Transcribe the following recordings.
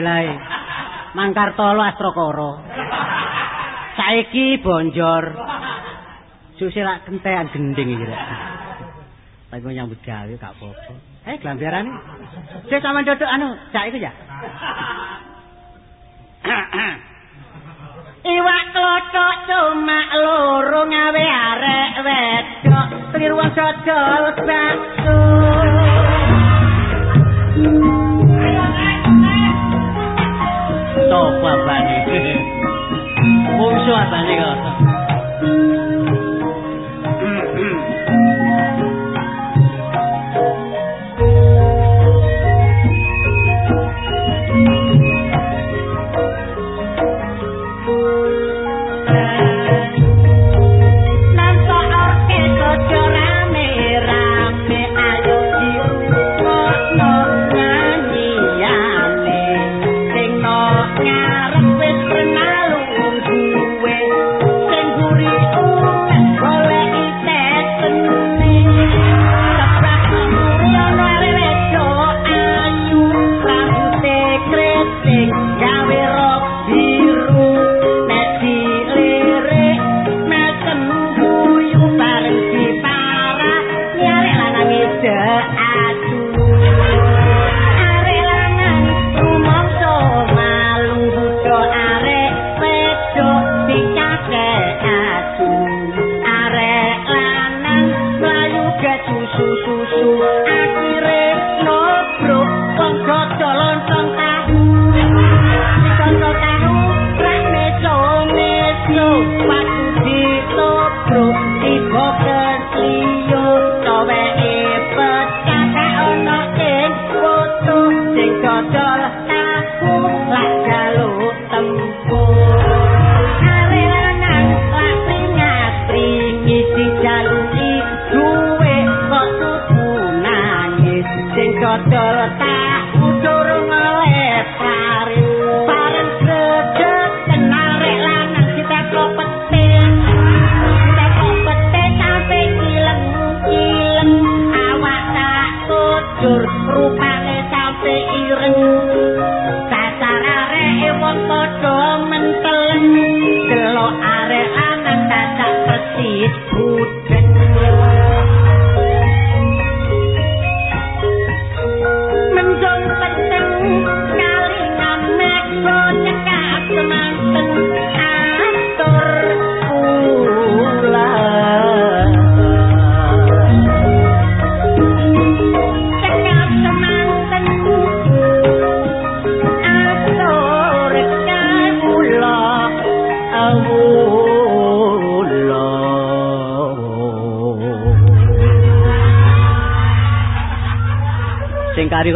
ae. Mangkartolo Astrokoro. Saiki bonjor. Susi lak kentean gending iki. Tapi nyambut gawe gak apa-apa. Eh, glambiarane. Sik sampean dodok anu, cak iku ya. Iwak klothok cuma loro ngawe arek wedok, klir wong dodol bakso. Sopo abane? Mungsu abane kok. kari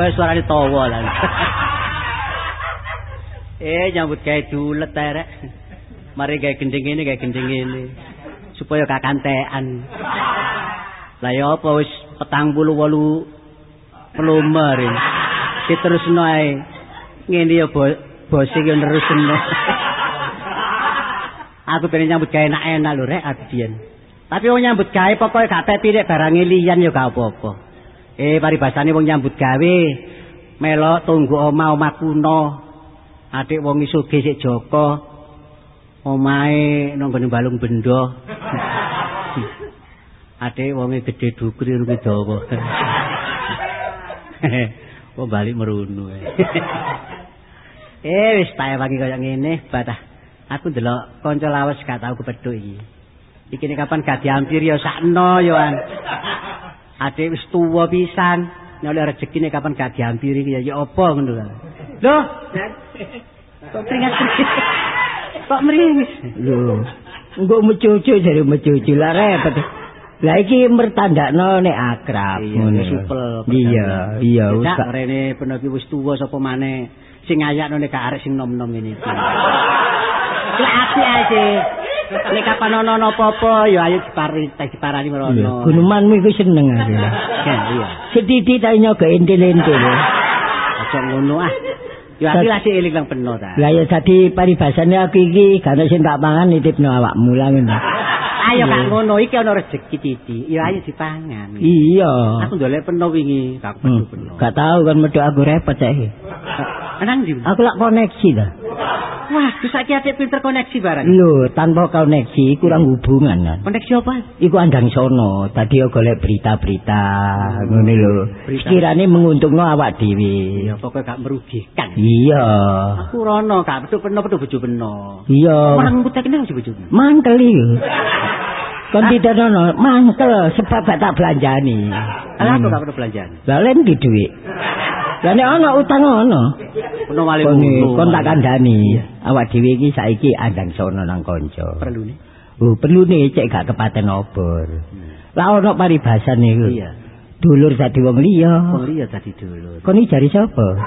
kaya suarane tawa lah. eh nyambut gawe dulet terek. Mari gawe gending ngene gawe gending ngene. Supaya kakantean. Lah ya apa wis petang puluh wolu pelumer ini. Diterusno ae. Ngene ya bos iki nerusno. Aku pengen nyambut gawe enak-enak lho rek adian. Tapi wong nyambut gawe pokoke gak tepi nek barang liyan ya gak apa-apa. Eh paribasane wong nyambut gawe melok tunggu omah-omah kuno. Adik wong isuge sik Joko. Omahe nang ngene balung bendo. Adik wonge gedhe dukri rugi dawa. Wong bali merunu. eh wis tae pagi kaya ngene, batah. Aku ndelok kanca lawas gak tau kepethuk iki. Iki kapan gak diampir ya sakno yo. Adik wis tuwa pisan. Nek oleh rezekine kapan gak diampiri ya ya apa ngono lho. Loh. Kok keringat Kok meringis? Lho. Engko mecucu jare mecucu lah repot. Lah iki mertandakno nek akrab ngono supel. Iya, iya wis gak rene penoki wis tuwa sapa maneh sing ayakno nek arek sing nom-nom ngene iki. Lah ati ae. Nek kapan ana apa-apa ya ayo dipari teh diparani merono. Gunumanmu iku seneng aku. Iya. Sedidi ta nyoga entil-entil. Aja ngono ah. Ya ati lagi eling nang peno ta. Lah ya dadi paribasane aku iki gak sing tak pangan nitipno awakmu lah ngono. Ayo gak ngono iki ana rezeki titi. Ya ayo dipangan. Iya. Aku ndolek peno wingi, gak pedu peno. Gak tahu kan medhok aku repot saiki. Nang ndi? Aku lak koneksi ta. Wah, saiki ate pinter koneksi barang. Lho, tanpa koneksi kurang hubungan kan. Koneksi apa? Iku andang sono, tadi yo golek berita-berita ngene lho. Berita. Sekirane menguntungno awak dhewe. Ya pokoke gak merugikan. Iya. Aku rono gak betul peno betul bojo peno. Iya. Orang mutek kenal bojo. Mangkel iki. Kon ditenono, mangkel sebab gak tak belanjani. Lah aku gak perlu belanjaan. Lah len di dhuwit. Lah nek ana utang ana. Peno wali Kon tak kandhani. Awak dhewe iki saiki andang sono nang kanca. perlu nih. Oh, perlu nih cek gak kepaten obor. Lah ana paribasan niku. Iya. Dulur dadi wong liya. Wong liya tadi dulu. Kon iki jari sapa?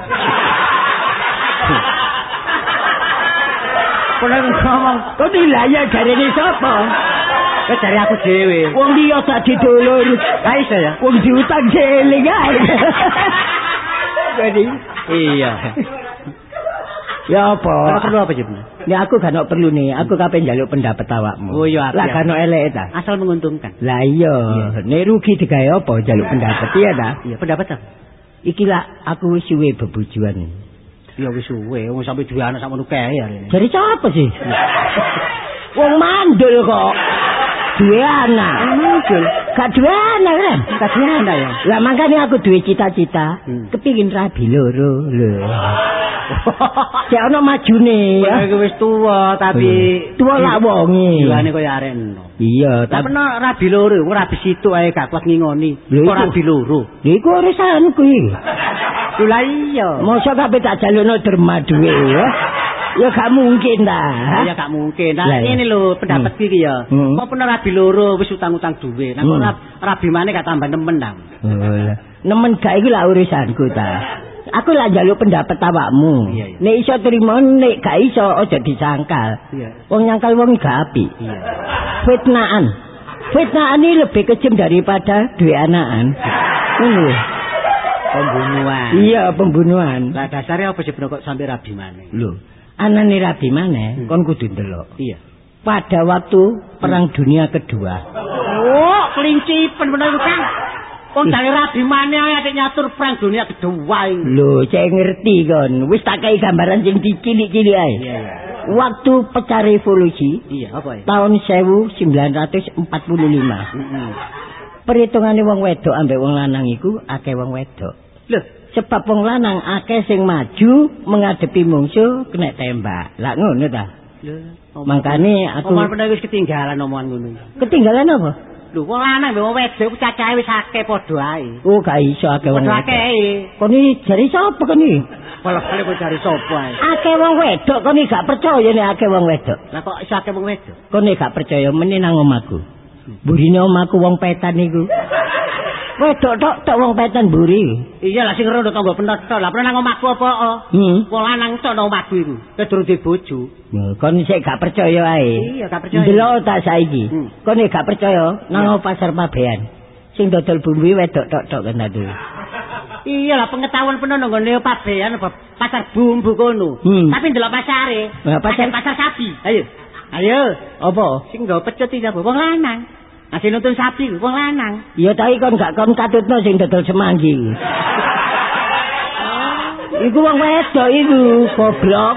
Kono ngomong, Kon iki lah ya jarene kok cari aku dhewe. Wong liya dadi dulur. Lah iso ya? Wong diutang jeling ae. Jadi Iya. ya Ora apa? perlu apa Jep? Ya aku gak ono perlu nih, aku kapen njaluk pendapat awakmu. Oh, iya, Lah gak ono elek ta. Asal menguntungkan. Lah iya, nek rugi digawe apa njaluk pendapat iya ta? Iya, pendapat apa? Iki lah aku wis suwe bebujuan. Ya wis suwe, wong sampe duwe anak sakmono kae ya. Jadi siapa sih? Wong mandul kok. Duwe anak. Mandul. Gak duwe anak kan? Kasih anak ya. Lah makanya aku duwe cita-cita, Hmm. kepingin rabi loro lho. Cek ono majune Ya iku wis tuwa tapi Tuwa lak wonge. Juane koyo arek. Iya, Tapi tapi no rabi loro, ora rabi situ ae gak kuat ngingoni. Kok iku- rabi loro. iku urusanku iki. Lho lah iya. Mosok kabeh tak jalukno derma duwe ya. Ya gak mungkin ta. Ya gak mungkin. Nah, Lah, ngene lho pendapatku iki ya. Hmm. Kok pernah rabi loro wis utang-utang duwe. Nah, kok Hmm. rab- rabi maneh gak tambah nemen ta. Oh. Nemen gak iki lah urusanku ta. Aku lah njaluk pendapat awakmu. Iya, iya. Nek iso trimo, nek gak iso aja disangkal. Iya. Wong nyangkal wong gak apik. Iya. Fitnaan. Fitnaan ini lebih kejam daripada duwe anakan. Ngono. Pembunuhan. Iya, pembunuhan. Lah dasare apa sih kok sampai rabi maneh? Lho, anane rabi maneh Hmm. kon kudu ndelok. Iya. Pada waktu Perang Dunia Kedua. Oh, kelincipen bener iku, Kang. Wong jare rabi maneh ae atik nyatur perang dunia kedua. Lho, saya ngerti kon. Wis tak kei gambaran sing dicilik-cilik ae. Iya, iya. Waktu pecah revolusi Iya, apa ya? tahun 1945. Heeh. Perhitungane wong wedok ambek wong lanang iku akeh wong wedok. Lho, Sebab wong lanang akeh sing maju menghadapi mungsuh kena tembak. Lah ngono ta. lho. Mangkane aku Omongan pernah wis ketinggalan omongan ngono. ketinggalan apa? Lho, wong lanang mbek wong wedok cacahe wis akeh padha ae. Oh, gak iso akeh wong Padha akeh. Kon iki jare sapa kon iki? Balik-balik kok cari sapa ae. Akeh wong wedok kon gak percaya nek akeh wong wedok. Lah kok iso akeh wong wedok? Kon gak percaya meneh nang omahku. Burine omahku wong petan niku. Wedok tok tok wong petan buri. Iya lah sing rondo tangga penot tok. Lah nang omahku apa? oh? Hmm. Wong lanang tok nang omahku iku. Kedurung di bojo. Ya, kon sik gak percaya ae. Iya, gak percaya. Ndelok tak saiki. Hmm. Kon gak percaya nang pasar Pabean. Sing dodol bumbu wedok tok-tok kan tadi. Iya lah pengetahuan penuh nang ngene pabean pasar bumbu kono. Hmm. Tapi ndelok pasare. Pasar- pasar sapi. Ayo. Ayo. Apa? Sing nggo pecet iki apa? Wong lanang. Asih nonton sapi wong lanang. Ya tapi kon gak kon katutno sing dodol semanggi. Iku wong wedok iku, goblok.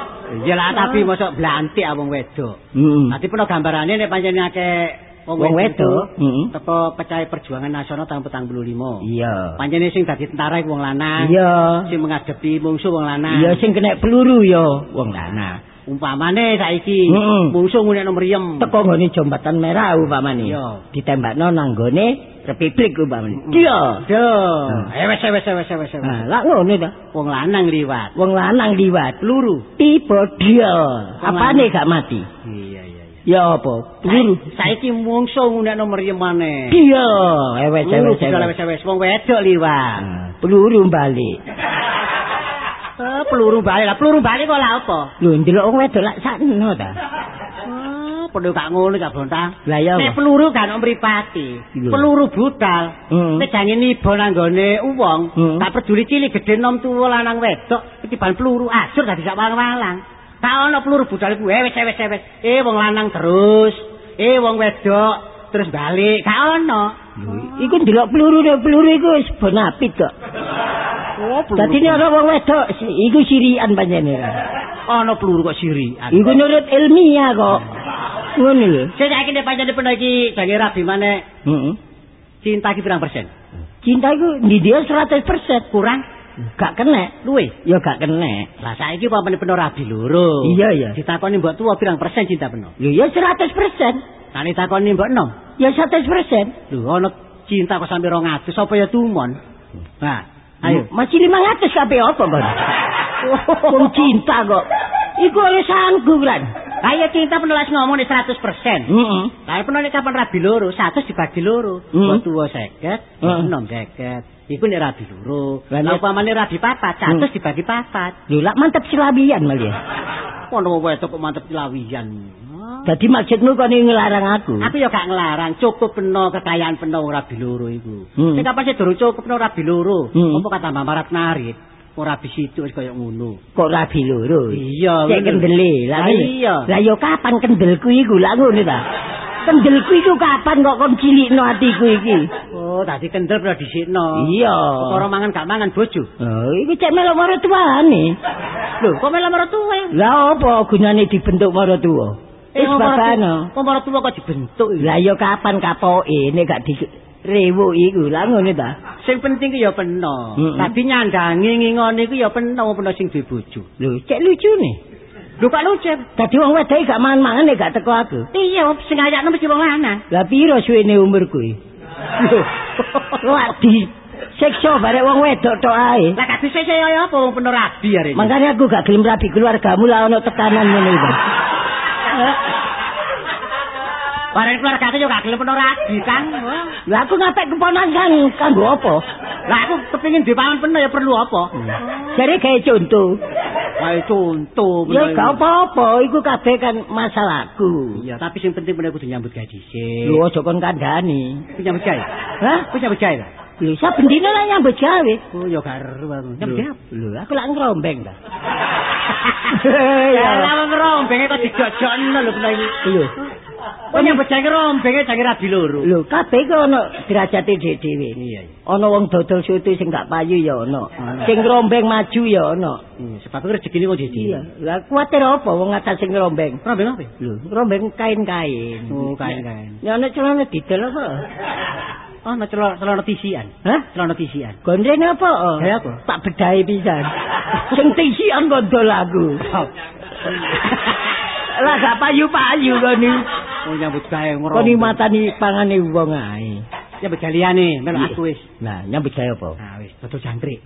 Iya lah tapi mosok blantik ah wong wedok. Heeh. Nanti pernah gambarannya nek pancen akeh wong wedok. Heeh. Teko pecah perjuangan nasional tahun 45. Iya. Pancene sing dadi tentara iku wong lanang. Iya. Sing menghadapi mungsuh wong lanang. Iya sing kena peluru ya wong lanang. Umpamane saiki mungsuh ngunekno mriyem. Teko nggone jembatan merah umpamane. Iya. Ditembakno nang gone Republik umpamane. Iya. Duh. Hmm. Eh wes wes wes wes wes. Lah ngono ta. Wong lanang liwat. Wong lanang liwat Peluru. tiba dia. Apane gak mati? Iya iya. Ya apa? Peluru. Saiki mungsuh. Dia. Ewes Peluru ewes bisa ewes. wes wes wong wedok liwat. Nah, Peluru balik. Eh, peluru balik lah, peluru balik kok lah apa? Lho ndelok wong wedok lak sakno ta. Ah, padha gak ngono gak bontang. Lah ya. Nek peluru gak ono mripati. Peluru budal. Hmm. Nek jange niba nang gone wong, Hmm. gak peduli cilik gedhe nom tuwa lanang wedok, iki ban peluru ajur dadi sak walang-walang. Gak ono peluru budal iku eh wis wis wis. Eh wong lanang terus, eh wong wedok terus balik. Gak ono. Iku ndelok peluru peluru iku wis ben apit kok. Oh, Dadi nek ana wong wedok iku sirian panjenengan. ana peluru kok sirian. Iku nurut ilmiah kok. Ngono lho. Yakin nek pancen peno iki jange rabi maneh Heeh. cinta ki pirang persen? Cinta iku ndi dia 100% Kurang gak kena. luwe. Ya gak kena. Lah saiki apa meneh peno rabi loro. Iya, iya. Ditakoni mbok tuwa pirang persen cinta peno? Lho ya 100%. Kali takoni mbok enom. Ya 100%. Lho ana cinta kok sampe 200 apa ya tumon? Nah, ayo. Masih 500 kabeh apa kon? Wong cinta kok. Iku oleh sanggup lan. Ayo cinta penulis ngomong nih 100 persen. Lah penulis kapan rabi loro? 100 dibagi loro. Hmm. Mbok tuwa 50, Hmm. enom 50. Iku nek rabi loro. Lah, nek- upamane rabi papat, 100 dibagi papat. Lho lak mantep selawian malah. ya. Ono wedok kok mantep lawian. Dadi maksudmu kok ngelarang aku? Aku ya gak ngelarang, cukup peno kekayaan peno rabi loro iku. Hmm. Sing kapan sih durung cukup peno rabi loro. Hmm. Apa kata Mbak Marat narik? Ora situ wis kaya ngono. Kok rabi loro? Iya, Cek ngono. kendele. Lah iya. Lah yo kapan kendelku iku lah ngono ta? Kendelku iku kapan kok kon cilikno atiku iki? Oh, tadi kendel pernah disikno. Iya. Perkara mangan gak mangan bojo. Oh, iku cek melok marang tuane. Lho, kok marang tuwa? Lah apa gunane dibentuk marang tuwa? Wis babano. Kok marang tuwa kok dibentuk? Lah yo kapan kapoke nek gak di rewu iku lah ngono ta. Sing penting ki ya peno. Tadi nyandangi ngingoni ku ya peno, peno sing duwe bojo. Lho, cek lucune. Lho kok lucu? Dadi wong wedok gak mangan-mangan gak teko aku. Iya, sing ayakno mesti wong lanang. Lah piro suwene umur kuwi? Wah, di sekso barek wong wedok tok ae. Lah bisa saya apa wong peno rabi arek. Makanya aku gak gelem rabi keluargamu lah ono tekanan ngene iki. Bareng aku juga gak gelem peno rabi, Kang. Lah aku ngapik keponakan kanggo apa? Lah aku kepengin dipangan peno ya perlu apa? Jadi kayak contoh. Wae contoh. Ya gak apa-apa, iku kabeh kan masalahku. Iya, tapi sing penting peno kudu nyambut gawe dhisik. Lho aja kon kandhani. Ku nyambut gawe. Hah? Ku nyambut gawe ta? Lho saben dina lah nyambut gawe. Oh, ya gak aku. Gawe. Lho aku lak ngrombeng ta. Ya lama ngerombenge kok dijojokno lho peno iki. Lho. Oh nyambut gawe ngerombenge jange rabi loro. Lho kabeh ku ono derajate dhewe. Iya, iya. Ana wong dodol soto sing gak payu ya ono. Sing ngrombeng maju ya ono. Sebab rezekine kok dhewe. Iya. Lah kuwatir apa wong atas sing ngrombeng? Rombeng apa? Lho, ngrombeng kain-kain. Oh, kain-kain. Ya ana celana didel apa? Oh, nah celana celana tisian. Hah? Celana tisian. Gondrene apa? Gaya apa? Tak bedahi pisan. sing tisian gondol aku. Lah gak payu-payu kon iki. Oh nyambut gawe Kon ngerombeng. iki matani pangane wong ae. Nyambut gawe liyane, melu aku wis. Nah, nyambut gawe apa? Nah, wis dodol jangkrik.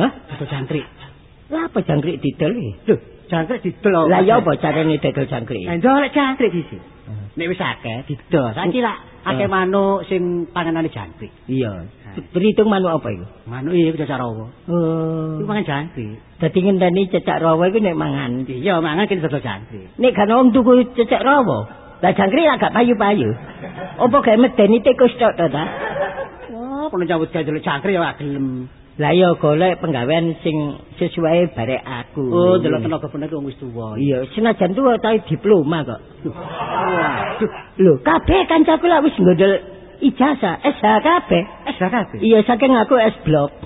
Hah? Dodol jangkrik. Lah apa jangkrik didel iki? Lho, jangkrik didol. Lah ya apa carane didel jangkrik? Lah ndolek jangkrik dhisik. Nek wis akeh didol. Saiki lah akeh Eh. manuk sing panganane jangkrik. Iya. Berhitung manuk apa iku? Manuk iki cecak rawa. Oh. Iku mangan jangkrik. Dadi ngenteni cecak rawa iku nek mangan. Iya, mangan kene dodol jangkrik. Nek kan wong tuku cecak rawa, lah jangkrik agak payu-payu. Apa gawe medeni tikus tok to ta? Wah, perlu nyambut gawe delok jangkrik ya gak gelem. Lah ya golek penggawean sing sesuai barek aku. Oh, delok tenaga bener wong wis tuwa. Iya, senajan tuwa tapi diploma kok. Waduh, Lho, kabeh kancaku lak wis nggodol ijazah SH kabeh. eh sak kabeh. Iya, saking aku S blok.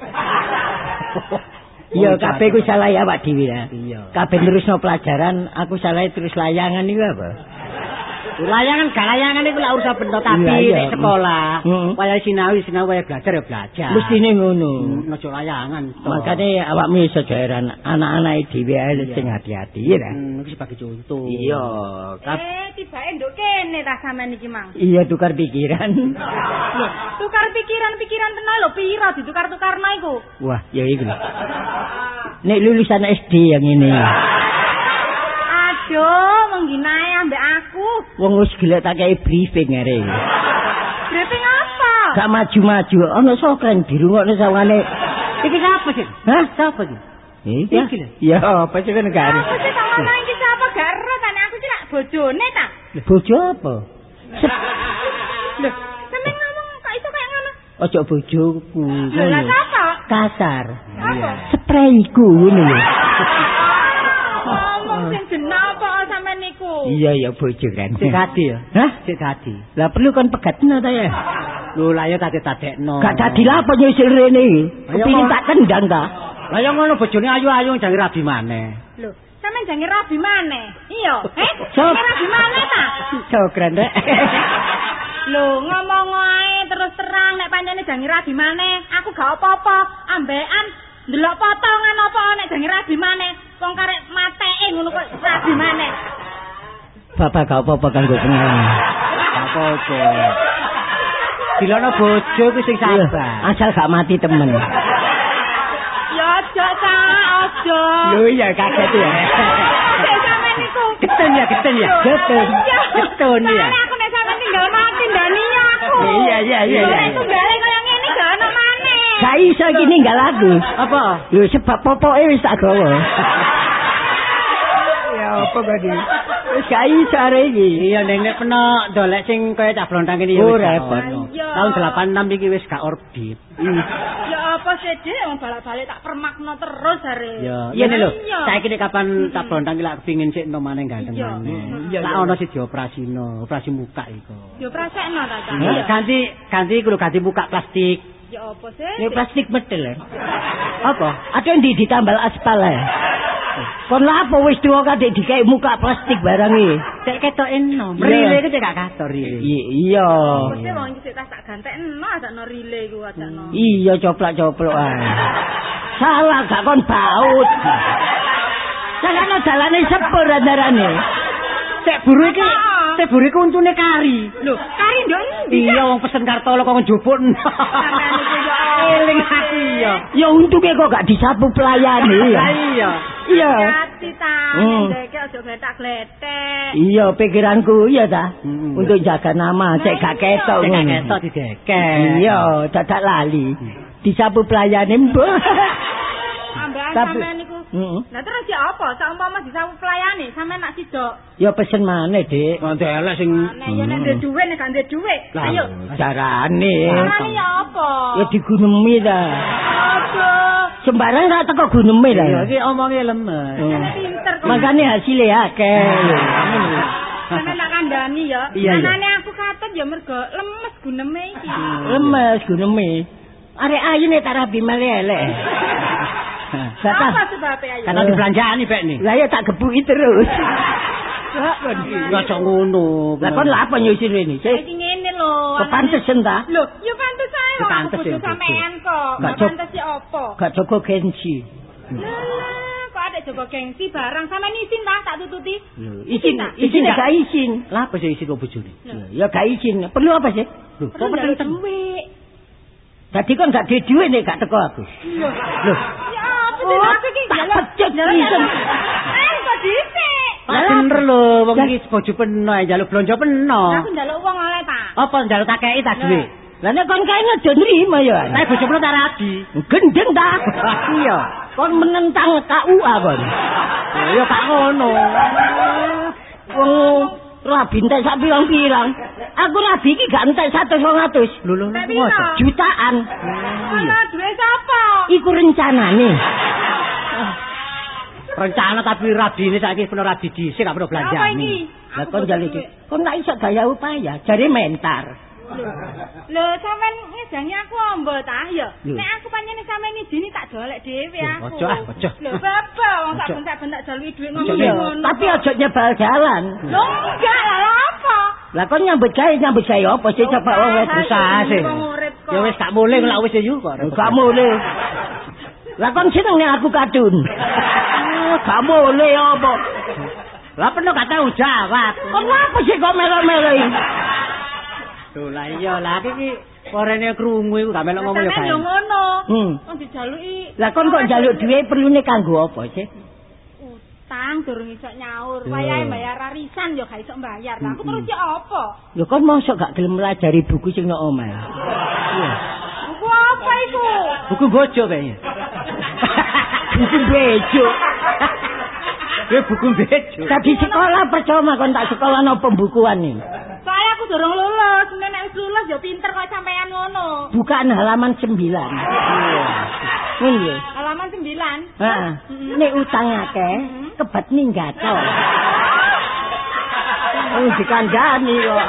Iya, kabeh ku salah ya Pak Dewi ya. Iya. Kabeh terusno pelajaran, aku salah terus layangan iku apa? Layangan gak layangan iku lak urusan bener tapi nek sekolah, Heeh. waya sinawi sinawi waya belajar ya belajar. Mestine ngono. Hmm, Ojo layangan. Makane awakmu iso heran anak-anak dhewe ae sing hati-hati ya. ta? Hmm, iki sebagai contoh. Iya, Eh, tibake nduk kene ta sampean iki, Mang. iya tukar pikiran. Tukar pikiran-pikiran tenan lho, pira ditukar-tukarno iku? Wah, ya iku lho. Nek lulusan SD yang ini. Aduh, mengginae ambek aku. Wong wis gelek tak kei briefing are. Briefing apa? Gak maju-maju, ana sokren dirungokne sawangane. Iki siapa sih? Hah? Siapa iki? Iki. Ya, apa sih kan gak Aku sih ngomong iki siapa gak ero tane aku sih lak bojone ta. Bojo apa? Lho, sampean ngomong kok iso kayak ngono? Ojo bojoku. Lho, lah sapa? Kasar. Apa? Sprayku ngono lho. Ngomong sing jenah apa sampean niku? Iya ya bojo kan. Sik dadi ya. Hah? Sik dadi. Lah perlu kon pegatno ta ya? Lho lah ya tadi tadekno. Gak dadi lah apa nyusul rene iki. Kepingin tak tendang ta? Lah ya ngono bojone ayu-ayu jange rabi maneh. Lho, sampean jange rabi maneh. Iya, eh? Sok. Jange rabi maneh ta? Jogren rek. Lho, ngomong ae terus terang nek pancene jange rabi maneh, aku gak apa-apa. Ambekan ndelok potongan apa nek jange rabi maneh. Wong karek mateke ngono kok rabi maneh. Bapak gak apa-apa kanggo pengen. Apa-apa. Dilono bojo ku sing sabar. Asal gak mati temen. Ya aja ta, aja. Lho iya kaget ya. Niku. Getun ya, getun ya. Getun. Iya. Getun ya. Aku nek sampean tinggal mati ndani aku. Iya, iya, iya, iya. Nek tunggale kaya ngene gak ono maneh. Gak iso iki ninggal aku. Apa? Lho sebab popoke wis tak gawa. Ya apa kok Gak iso arek iki. Iya ning nek peno dolek sing kaya cah blontang ini ya Oh, wis repot. Tahun 86 iki wis gak orbit. Ya apa sih Dik, wong balak-balik tak permakno terus are. Ya, Iya, lho. Saiki nek kapan tak blontang iki lak kepengin sik entuk maneh ganteng maneh. Iya, Lak ono siji operasino, operasi muka iku. Yo prasekno ta ta. Ganti ganti lho ganti muka plastik. Ya apa sih? Ini plastik betul ya. Apa? Ada yang di ditambal aspal ya. Kon lapo wis tuwa kadek dikai muka plastik barang iki. Cek ketok eno. Iya. Mrile iki cek gak kator iki. Iya. Mesti wong iki tas tak gantekno adakno relay ku adakno. Iya coplok-coplok ae. Salah gak kon baut. Jangan dalane sepur andarane. Cek buru iki, cek buru iki untune kari. Lho, kari ndok endi? Iya wong pesen kartolo kok njupuk. Sampeyan iku ya Eling aku iya. Ya untunge kok gak disapu pelayane ya. Lah iya. Iya. Hati ta, Hmm. ndeke aja gletak-gletek. Iya pikiranku iya ta. Hmm. Untuk jaga nama cek gak ketok Cek ketok dideket. Iya, dadak lali. Disapu pelayane mbok. Ambekan Tapi- sampean niku. Heeh. Lah terus ya apa? Saumpama disawu pelayane, sampean nak sidok. Ya pesen maneh, Dik. Nanti elek sing Nek ya nek ndek dhuwit nek gak ndek dhuwit. Lah, Ayo. Carane. Carane ya apa? Ya digunemi ta. Aduh. Sembarang ra teko guneme ta. Iya, iki omonge lemes. Hmm. Pinter kok. Makane hasilnya akeh. Sampeyan nak kandhani ya. Anane aku katut ya mergo lemes guneme iki. Lemes guneme. Arek ayu nek tak rabi male elek. Apa sebabe ayo? Karena dibelanjani pek nih. Lah ya tak gebuki terus. Enggak cok ngono. Lah kon lha apa nyusun ini? Sik. Iki ngene lho. Kepantesen ta? Lho, ya pantes ae wong aku Pantes ya, bojo sampean kok. Gak Gak cok- pantes ya apa? Gak jogo gengsi. Lah, kok ada coba gengsi barang sama isin ta tak tututi? Isin, ta? isin gak izin. Lah apa sih isi kok bojone? Ya gak izin. Perlu apa sih? Lho, Kok kok penting duit? Tadi kan gak duwe duit nek gak teko aku. Lho, Loh, ya Oh, tak pecut. Eh, kok dhisik? Lah bener lho, wong iki bojo peno ae njaluk blonjo peno. Aku njaluk uang oleh ta. Apa njaluk tak kei tak duwe? Lah nek kon kae aja nrimo ya. Tapi bojo peno tak radi. Gendeng ta? Iya. Kon menentang KUA kon. Ya gak ngono. Wong rabi entek sak pirang-pirang. Aku rabi iki gak entek 100 Lho lho jutaan. Ana duwe sapa? Iku rencanane. Rencana tapi radine saiki peno radi dhisik gak perlu belanjani. Lah kon jaluk iki. Kon nak iso gaya upaya, jare mentar. Lho, sampean ngejani aku ombo ta ya? Nek aku pancene sampean izini tak dolek dhewe aku. ojo ah, ojo. Lho, bapak wong Ojo. saben-saben tak jaluki dhuwit Ojo, ngono. Tapi aja nyebal jalan. Lho, enggak lah lho apa? Lah kon nyambut gawe nyambut gawe apa sih coba wong wis usaha sih. kok. Ya wis gak boleh lak wis yo kok. Gak boleh. Lah kon seneng nek aku kadun. Gak boleh apa? Lah peno gak tau jawab. Kon apa sih kok melo-melo iki? Lho lah iya lah iki korene krungu iku gak melok ngomong ya yo gawe. ngono. Hmm. Wong dijaluki. Lah kon kok njaluk duwe perlune kanggo apa sih? utang durung iso nyaur. Wayahe bayar arisan yo gak iso bayar. Lah aku terus ya apa? Lho kon mosok gak gelem melajari buku sing nang omah. Buku apa iku? Buku bojo kayaknya. Buku bejo. Ya buku bejo. Tadi sekolah percuma kon tak sekolah no pembukuan nih. Durung lulus. Nek nek wis lulus yo pinter kok sampean ngono. Bukaan halaman 9. Ngono lho. Halaman 9. Heeh. Nek utang akeh, kebat minggato. Oh, dikandani kok.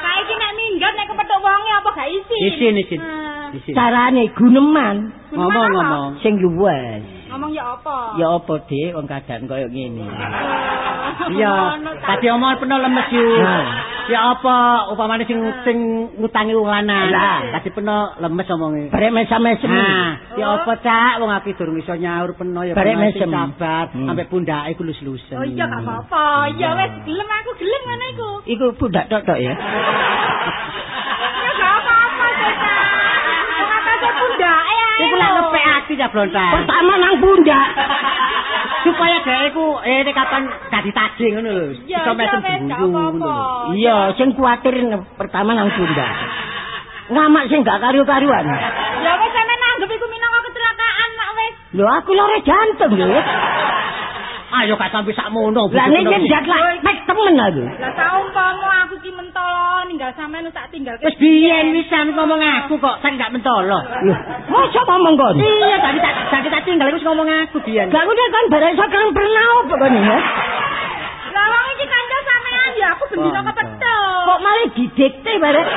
Saiki nek minggat nek kepethuk wonge apa gak isin? Isin isin. Hmm. Carane guneman Ngomong ngomong. sing luwes. Ngomong ya apa? Ya apa, Dik, wong keadaan koyo ngene. Iya, tadi omong peno lemes yu. Ya apa upamane sing sing ngutangi wong lanang. Lah. tadi peno lemes omonge. Barek mesam-mesem. Nah, ya apa cak wong aku durung iso nyaur peno ya Barek sing mesem. sabar Hmm. sampai pundake ku lus-lusen. Oh iya gak apa-apa. Ya wis gelem aku gelem ngono iku. Iku budak tok ya. Ya gak apa-apa, Cak. Wong atasnya pundake. Iku lak ngepek ati ya blontar. Pertama nang pundak. Supaya dhek iku eh nek kapan dadi taging ngono lho. Iso mesem apa-apa. ngono. Iya, sing kuwatir pertama nang pundak. Ngamak sing gak karu-karuan. Ya wis sampean nanggep iku minangka kecelakaan mak wis. Lho aku lore jantung lho. Ayo gak sampe sakmono. Lah nek nyendak lah mek temen aku. Lah saumpama aku ki mentolo ninggal sampean tak tinggal Wis biyen wisan ngomong aku kok sak gak mentolo. Lho, mosok ngomong kon. Iya, tadi tak tadi tak tinggal wis ngomong aku biyen. Lah udah kan bareng sakang pernah apa kon ya? Lah wong iki kanca sampean ya aku bendina kepethuk. Kok malah didikte bareng.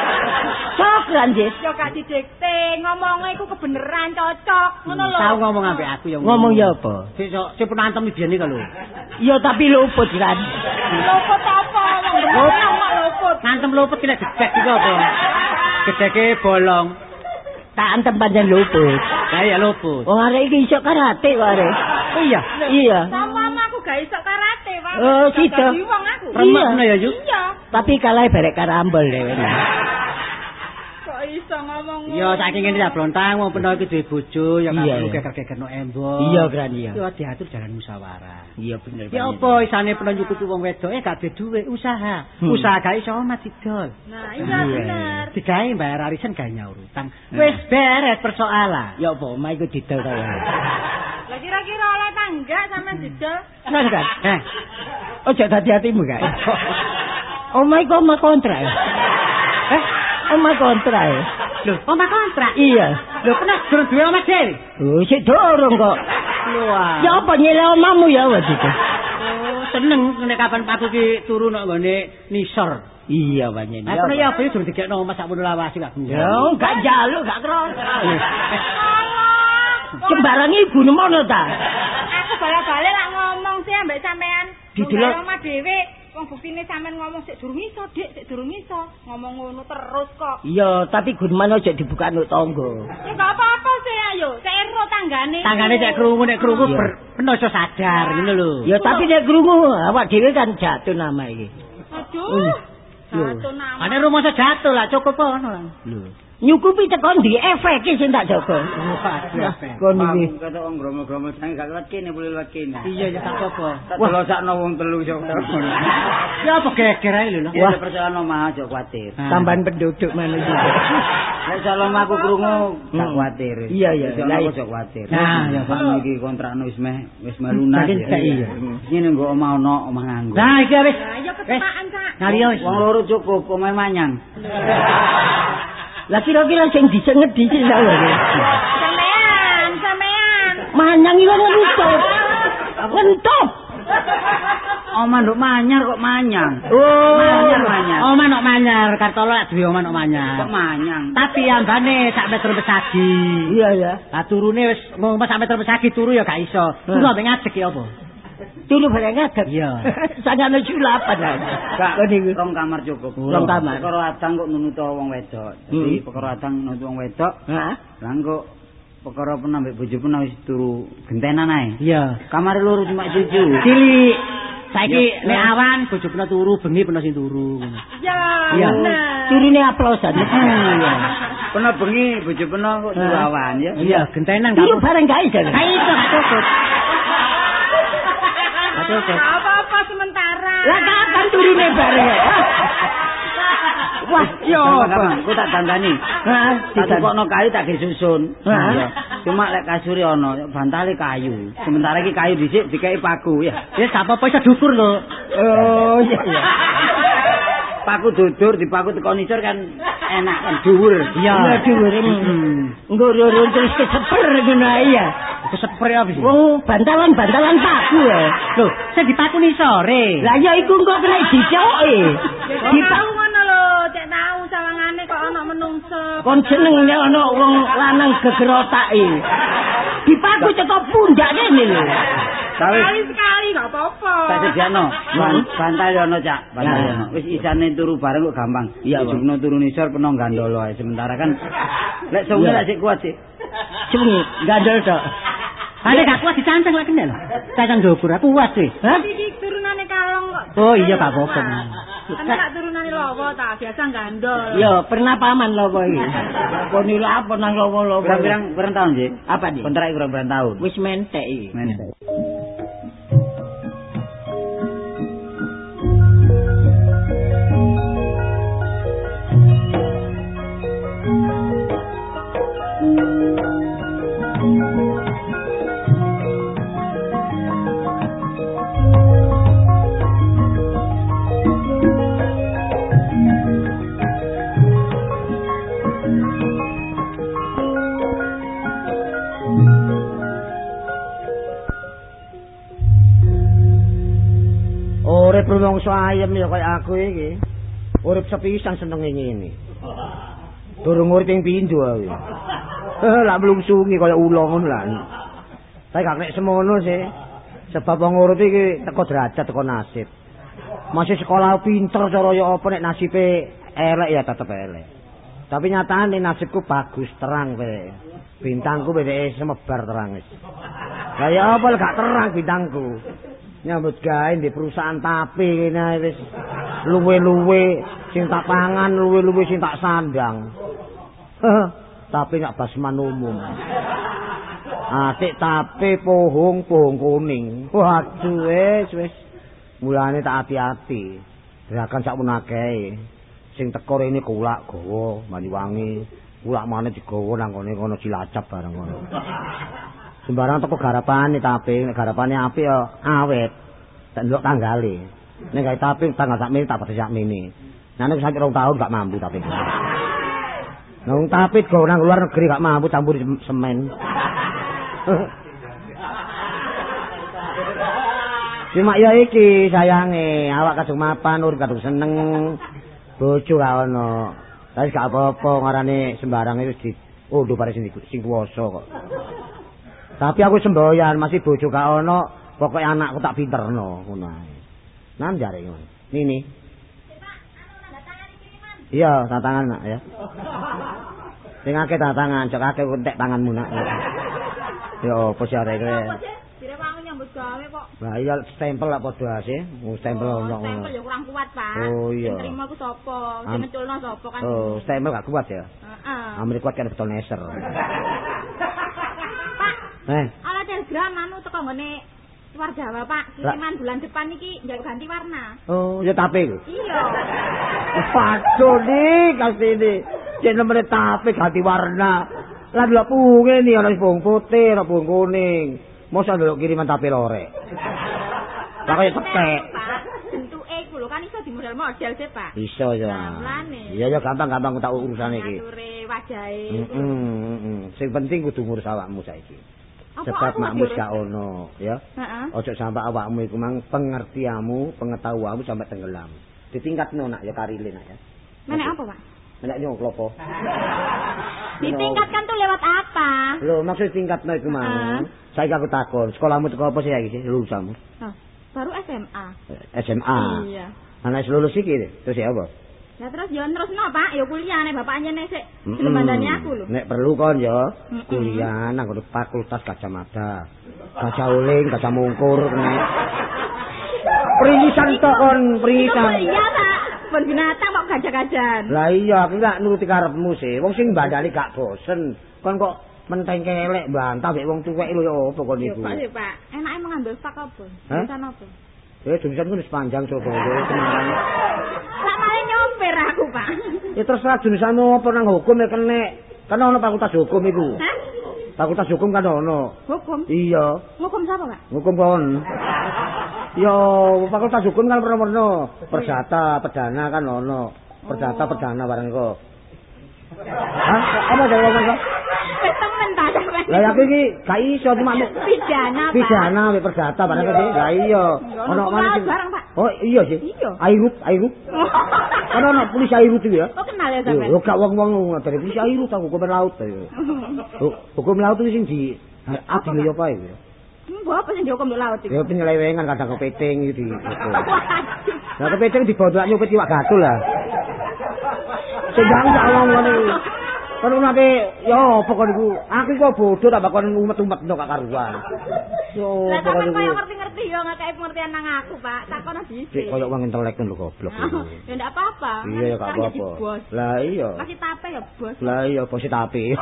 Cokran, Jis. Ya gak didikte, ngomongnya iku kebeneran cocok. Ngono lho. Tahu ngomong ambek aku ya. Ngomong ya apa? Sik sok sik penantem biyen iki lho. Ya tapi luput kan. Lopot apa? Berenang mak lopot. Nantem luput kena jebek iki apa? Gedeke bolong. Tak antem panjang luput. Lah ya luput. Wong arek iki iso karate kok arek. Iya. Iya. Saumpama aku gak iso karate. Oh, gitu. Remek ya, Yu? Iya. Tapi kalah barek karambol dhewe. Iso ngomong Ya saking ngene ya blontang wong peno iki duwe bojo ya Iya, kan iya. geger-geger no embong. Iya, Gran, iya. Ya diatur jalan musyawarah. Iya bener. Ya apa isane peno nyukupi wong wedoke gak duwe duwe usaha. Hmm. Usaha gak iso omah didol. Nah, Iya, iya bener. Digawe bayar arisan gak nyaur utang. Wis beres persoalan. Ya apa omah iku didol ta ya. Lah kira-kira oleh tangga sampean didol. Nah kan. Eh, Ojo dadi hatimu kan. Omah iku omah kontrak. ya? Eh, omah kontrak. ya? lho, omah kontrak. Iya. Lho, pernah durung duwe omah dhewe. Oh, sik dorong kok. Lho, ah. Ya apa nyele omahmu ya waktu itu? Oh, seneng nek kapan aku ki turu nang nggone nisor. Iya banyak. Aku nek ya apa durung dikekno omah sakmono lawasi gak bisa. Ya, gak jaluk, gak kroso. Allah. Sembarang ibu nemono ta? Aku balik-balik lak ngomong sih ambek sampean. Didelok. Wong omah dhewe, wong buktine sampean ngomong sik durung iso, Dik, sik durung iso. Ngomong ngono terus kok. Iya, tapi gunman aja dibuka nuk tonggo. Ya gak apa-apa sih ayo, sik ero tanggane. Tanggane cek krungu nek krungu peno iso sadar ngono lho. Ya tapi nek krungu awak dhewe kan jatuh nama iki. Aduh. Lho. Satu nama. Ane rumah jatuh lah cukup ono lah. Lho. Nyukupi tekan di efek sing tak jaga. Waduh. Kon iki. kata wong gromo-gromo sange gak lewat kene boleh lewat kene. Iya ya tak apa. Tak delosakno wong telu iso ngono. Ya apa geger ae lho. Ya persoalan omah aja kuwatir. Ah. Tambahan penduduk mana juga. Nek salam aku krungu Hmm. kuwatir. Iya, iya. Lah, iya. aja kuwatir. Nah, ya, Pak. Iki kontrakno wis meh wis meh lunas. Saking ya. tak iya. Ngene nggo omah ono, omah nganggo. Nah, iki wis. Ya Wis. ketepaan, Kak. Ngaliyo wis. Wong loro cukup, omah manyang. Lah kira-kira sing disenget di sini sawo. Sampean, sampean. Manyang iku ngentut. Ngentut. Omah nduk manyar kok manyang. Oh, Manyar manyar. Omah nok manyar, Kartolo lak duwe omah nok manyar. Kok manyang? Tapi ambane sak meter pesagi. Iya ya. Lah turune wis ngomong sak meter pesagi turu ya gak iso. Turu ambek ngajek ya apa? Tulu bareng ngadeg. Iya. Sangat lucu lapan lah. Gak, Kon iki. rong kamar cukup. Rong kamar. Perkara adang kok nunuto wong wedok. Jadi Hmm. perkara adang nunuto wong wedok. Hah? Lah kok perkara pun ambek bojo pun wis turu gentenan ae. Iya. Kamar loro cuma cucu. Cilik. Saiki nek awan bojo peno turu, bengi peno sing turu. ngono. Ya, Iya. bener. Turune aplosan. Iya. Pena bengi bojo peno kok turu awan ya. Iya, gentenan Turu gak. bareng gak iso. Gak cukup. Cukup. Gak apa-apa sementara. Lah kapan turune bareng? Wah, yo Kapan? Ku tak dandani. Hah? Tak tukokno kayu tak ge susun. Cuma lek kasure ana, bantale kayu. Sementara iki kayu dhisik dikai paku ya. Ya apa-apa iso dukur lho. Oh, iya. Paku dudur dipaku teko nisor kan enak kan dhuwur. Iya. Dhuwur. Engko rurun terus keseper ngono ya. Itu spray apa sih? Wong bantalan-bantalan paku ya. Lho, sing dipakuni sore. Lah ya iku engko kena dicoke. Cek Dipa tahu ngono lho, cek tahu sawangane kok ana menungso. kon seneng nek ana wong lanang geger otake. Dipaku cetok pundak kene lho. Tapi Sekali sekali gak apa-apa. tak sediano. Ban- Bantal ono, Cak. Bantal ono. Wis isane turu bareng kok gampang. Iya, Bang. Jukno turu nisor peno gandolo ae. Sementara kan lek sungi Iya. lek sik kuat sih. Sewengi gandol tok. Ane gak kuat dicancang lek kene lho. Cancang ndukur aku puas wis. Hah? Iki turunane kalong kok. Oh iya gak apa-apa. Kan tak turunane lowo ta, biasa gandol. Yo, pernah paman lho kok iki. Apa nila apa nang lowo-lowo. Pirang-pirang pirang tahun sih? Apa nih? Kontrak pirang-pirang tahun. Wis mentek iki. Men. Rumangsa ayem ya kaya aku iki. Urip sepisan senenge ngene. Durung urip ping pindho aku. Eh, lak mlungsungi kaya ula ngono lah. Tapi gak nek semono sih. Sebab wong urip iki teko derajat teko nasib. Masih sekolah pinter cara ya apa nek nasibe elek ya tetep elek. Tapi nyatane nasibku bagus terang pe. Bintangku bedeke semebar terang wis. Kaya apa gak terang bintangku. Nyambut gawe di perusahaan tapi kene wis luwe-luwe sing tak pangan luwe-luwe sing tak sandang. Tapi gak basman umum. Atik tapi pohong pohong kuning. Waduh wis wis. Mulane tak hati-hati. Gerakan sak menakeh sing tekor ini kulak gawa mani wangi kulak mana digawa nang kono cilacap bareng ngono sembarang teko garapane tapi nek garapane apik ya awet tak ndelok tanggale nek gawe tapi tanggal sak mene tak pati sak nah nek sampe rong tahun gak mampu tapi Nang tapi go nang luar negeri gak mampu campur semen. Cuma ya iki sayange, awak kadung mapan, urip kadung seneng. Bojo gak ono. Tapi gak apa-apa ngarane sembarang wis di oh pare sing sing kuwasa kok. Tapi aku semboyan masih bojo gak ono, pokoke anakku tak pinterno ngono ae. Nan jare ngono. Nini. Iya, tantangan nak ya. Sing akeh tantangan, cok akeh entek tanganmu nak. Yo, apa sih arek kowe? Kok. Lah iya stempel lah padha ase. Oh, stempel ono ngono. Stempel ya kurang kuat, Pak. Oh, iya. Sing trimo ku sapa? Sing ngeculno sapa kan? Oh, stempel gak kuat ya. Heeh. Amri kuat kan betul neser. Eh, ala telegram anu teko nggone luar Jawa, Pak. Kiriman bulan depan iki njaluk ganti warna. oh ya tape ku. Iya. Waduh nih kasih ini. Cek nomornya tape ganti warna. Lah dulu punge nih ana bung putih, ana bung kuning. Mosok dulu kiriman tape lorek. Lah kaya cepek. Pak, bentuke iku lho kan iso di model-model sih, Pak. Iso ya. Iya ya gampang-gampang tak urusan iki. Ngature wajahe. Heeh, heeh. Sing penting kudu ngurus awakmu saiki. Sebab aku makmu gak ono, ya. Heeh. Ojo sampai awakmu iku mang pengertianmu, pengetahuanmu sampai tenggelam. Ditingkatno nak ya karile nak ya. Menek apa, Pak? Menek nyong klopo. Ditingkatkan tuh lewat apa? Lho, maksud tingkatno iku mang. Saiki aku takon, sekolahmu teko apa sih iki lulusanmu? Oh, baru SMA. SMA. Iya. Anak lulus iki terus ya apa? Lah terus yo terusno, Pak, yo kuliah nek bapaknya nek sik bandani aku lho. Nek perlu kon Mm-mm. kuliah nang fakultas kacamata. Kaca uling, kaca mungkur nek. Perisan tok kon, perisan. Iya, Pak. Ben binatang kok gajah-gajahan. Lah iya aku gak nuruti karepmu sih. Wong sing bandani gak bosen. Kon kok menteng kelek bantah mek wong tuwek lho ya apa kon Yo, iku. Pak, yo, Pak. Enake mengambil stak apa? Hah? Jurusan apa? Ya jurusan ku wis panjang Surabaya Semarang. Lah malah nyopir aku, Pak. Ya terserah jurusanmu apa nang hukum ya kene. Kan ono fakultas hukum iku. Hah? Fakultas hukum kan ono. Hukum? Iya. Hukum siapa, Pak? Hukum kon. Yo, fakultas hukum kan pernah-pernah. Perdata, perdana kan ono. Perdata, Oh. perdana barang kok. Hah? Apa dari ngomong kok? Wis. Lah aku iki gak iso cuma pidana, Pak. pidana we perdata barang kok. Lah iya. Ono mana barang, Pak. Oh, iya sih. Iya. Airut, airut. Kan ono polisi airut itu ya. Oh, kenal ya Yo, sampean? yo gak wong-wong dari polisi airut aku hukum laut. ya. Hu- Hukum laut itu sing di Adine yo apa iki? Mbok apa sing dihukum di laut iki? Ya penyelewengan kadang kepiting iki. Lah kepiting dibodok nyupit iwak gatul lah. Tak ngomong ngene. Kan nate ya apa kon iku? Aku kok bodoh tak bakon umet-umet nek karuan. Yo pokok sampeyan iku. ngerti-ngerti yo ngakei pengertian nang aku, Pak. Takono Cek dhisik. koyo wong intelek lho goblok. iku. Ya ndak apa-apa. Iya ya gak apa-apa. Lah iya. Masih tape ya, Bos. Lah iya bos tapi.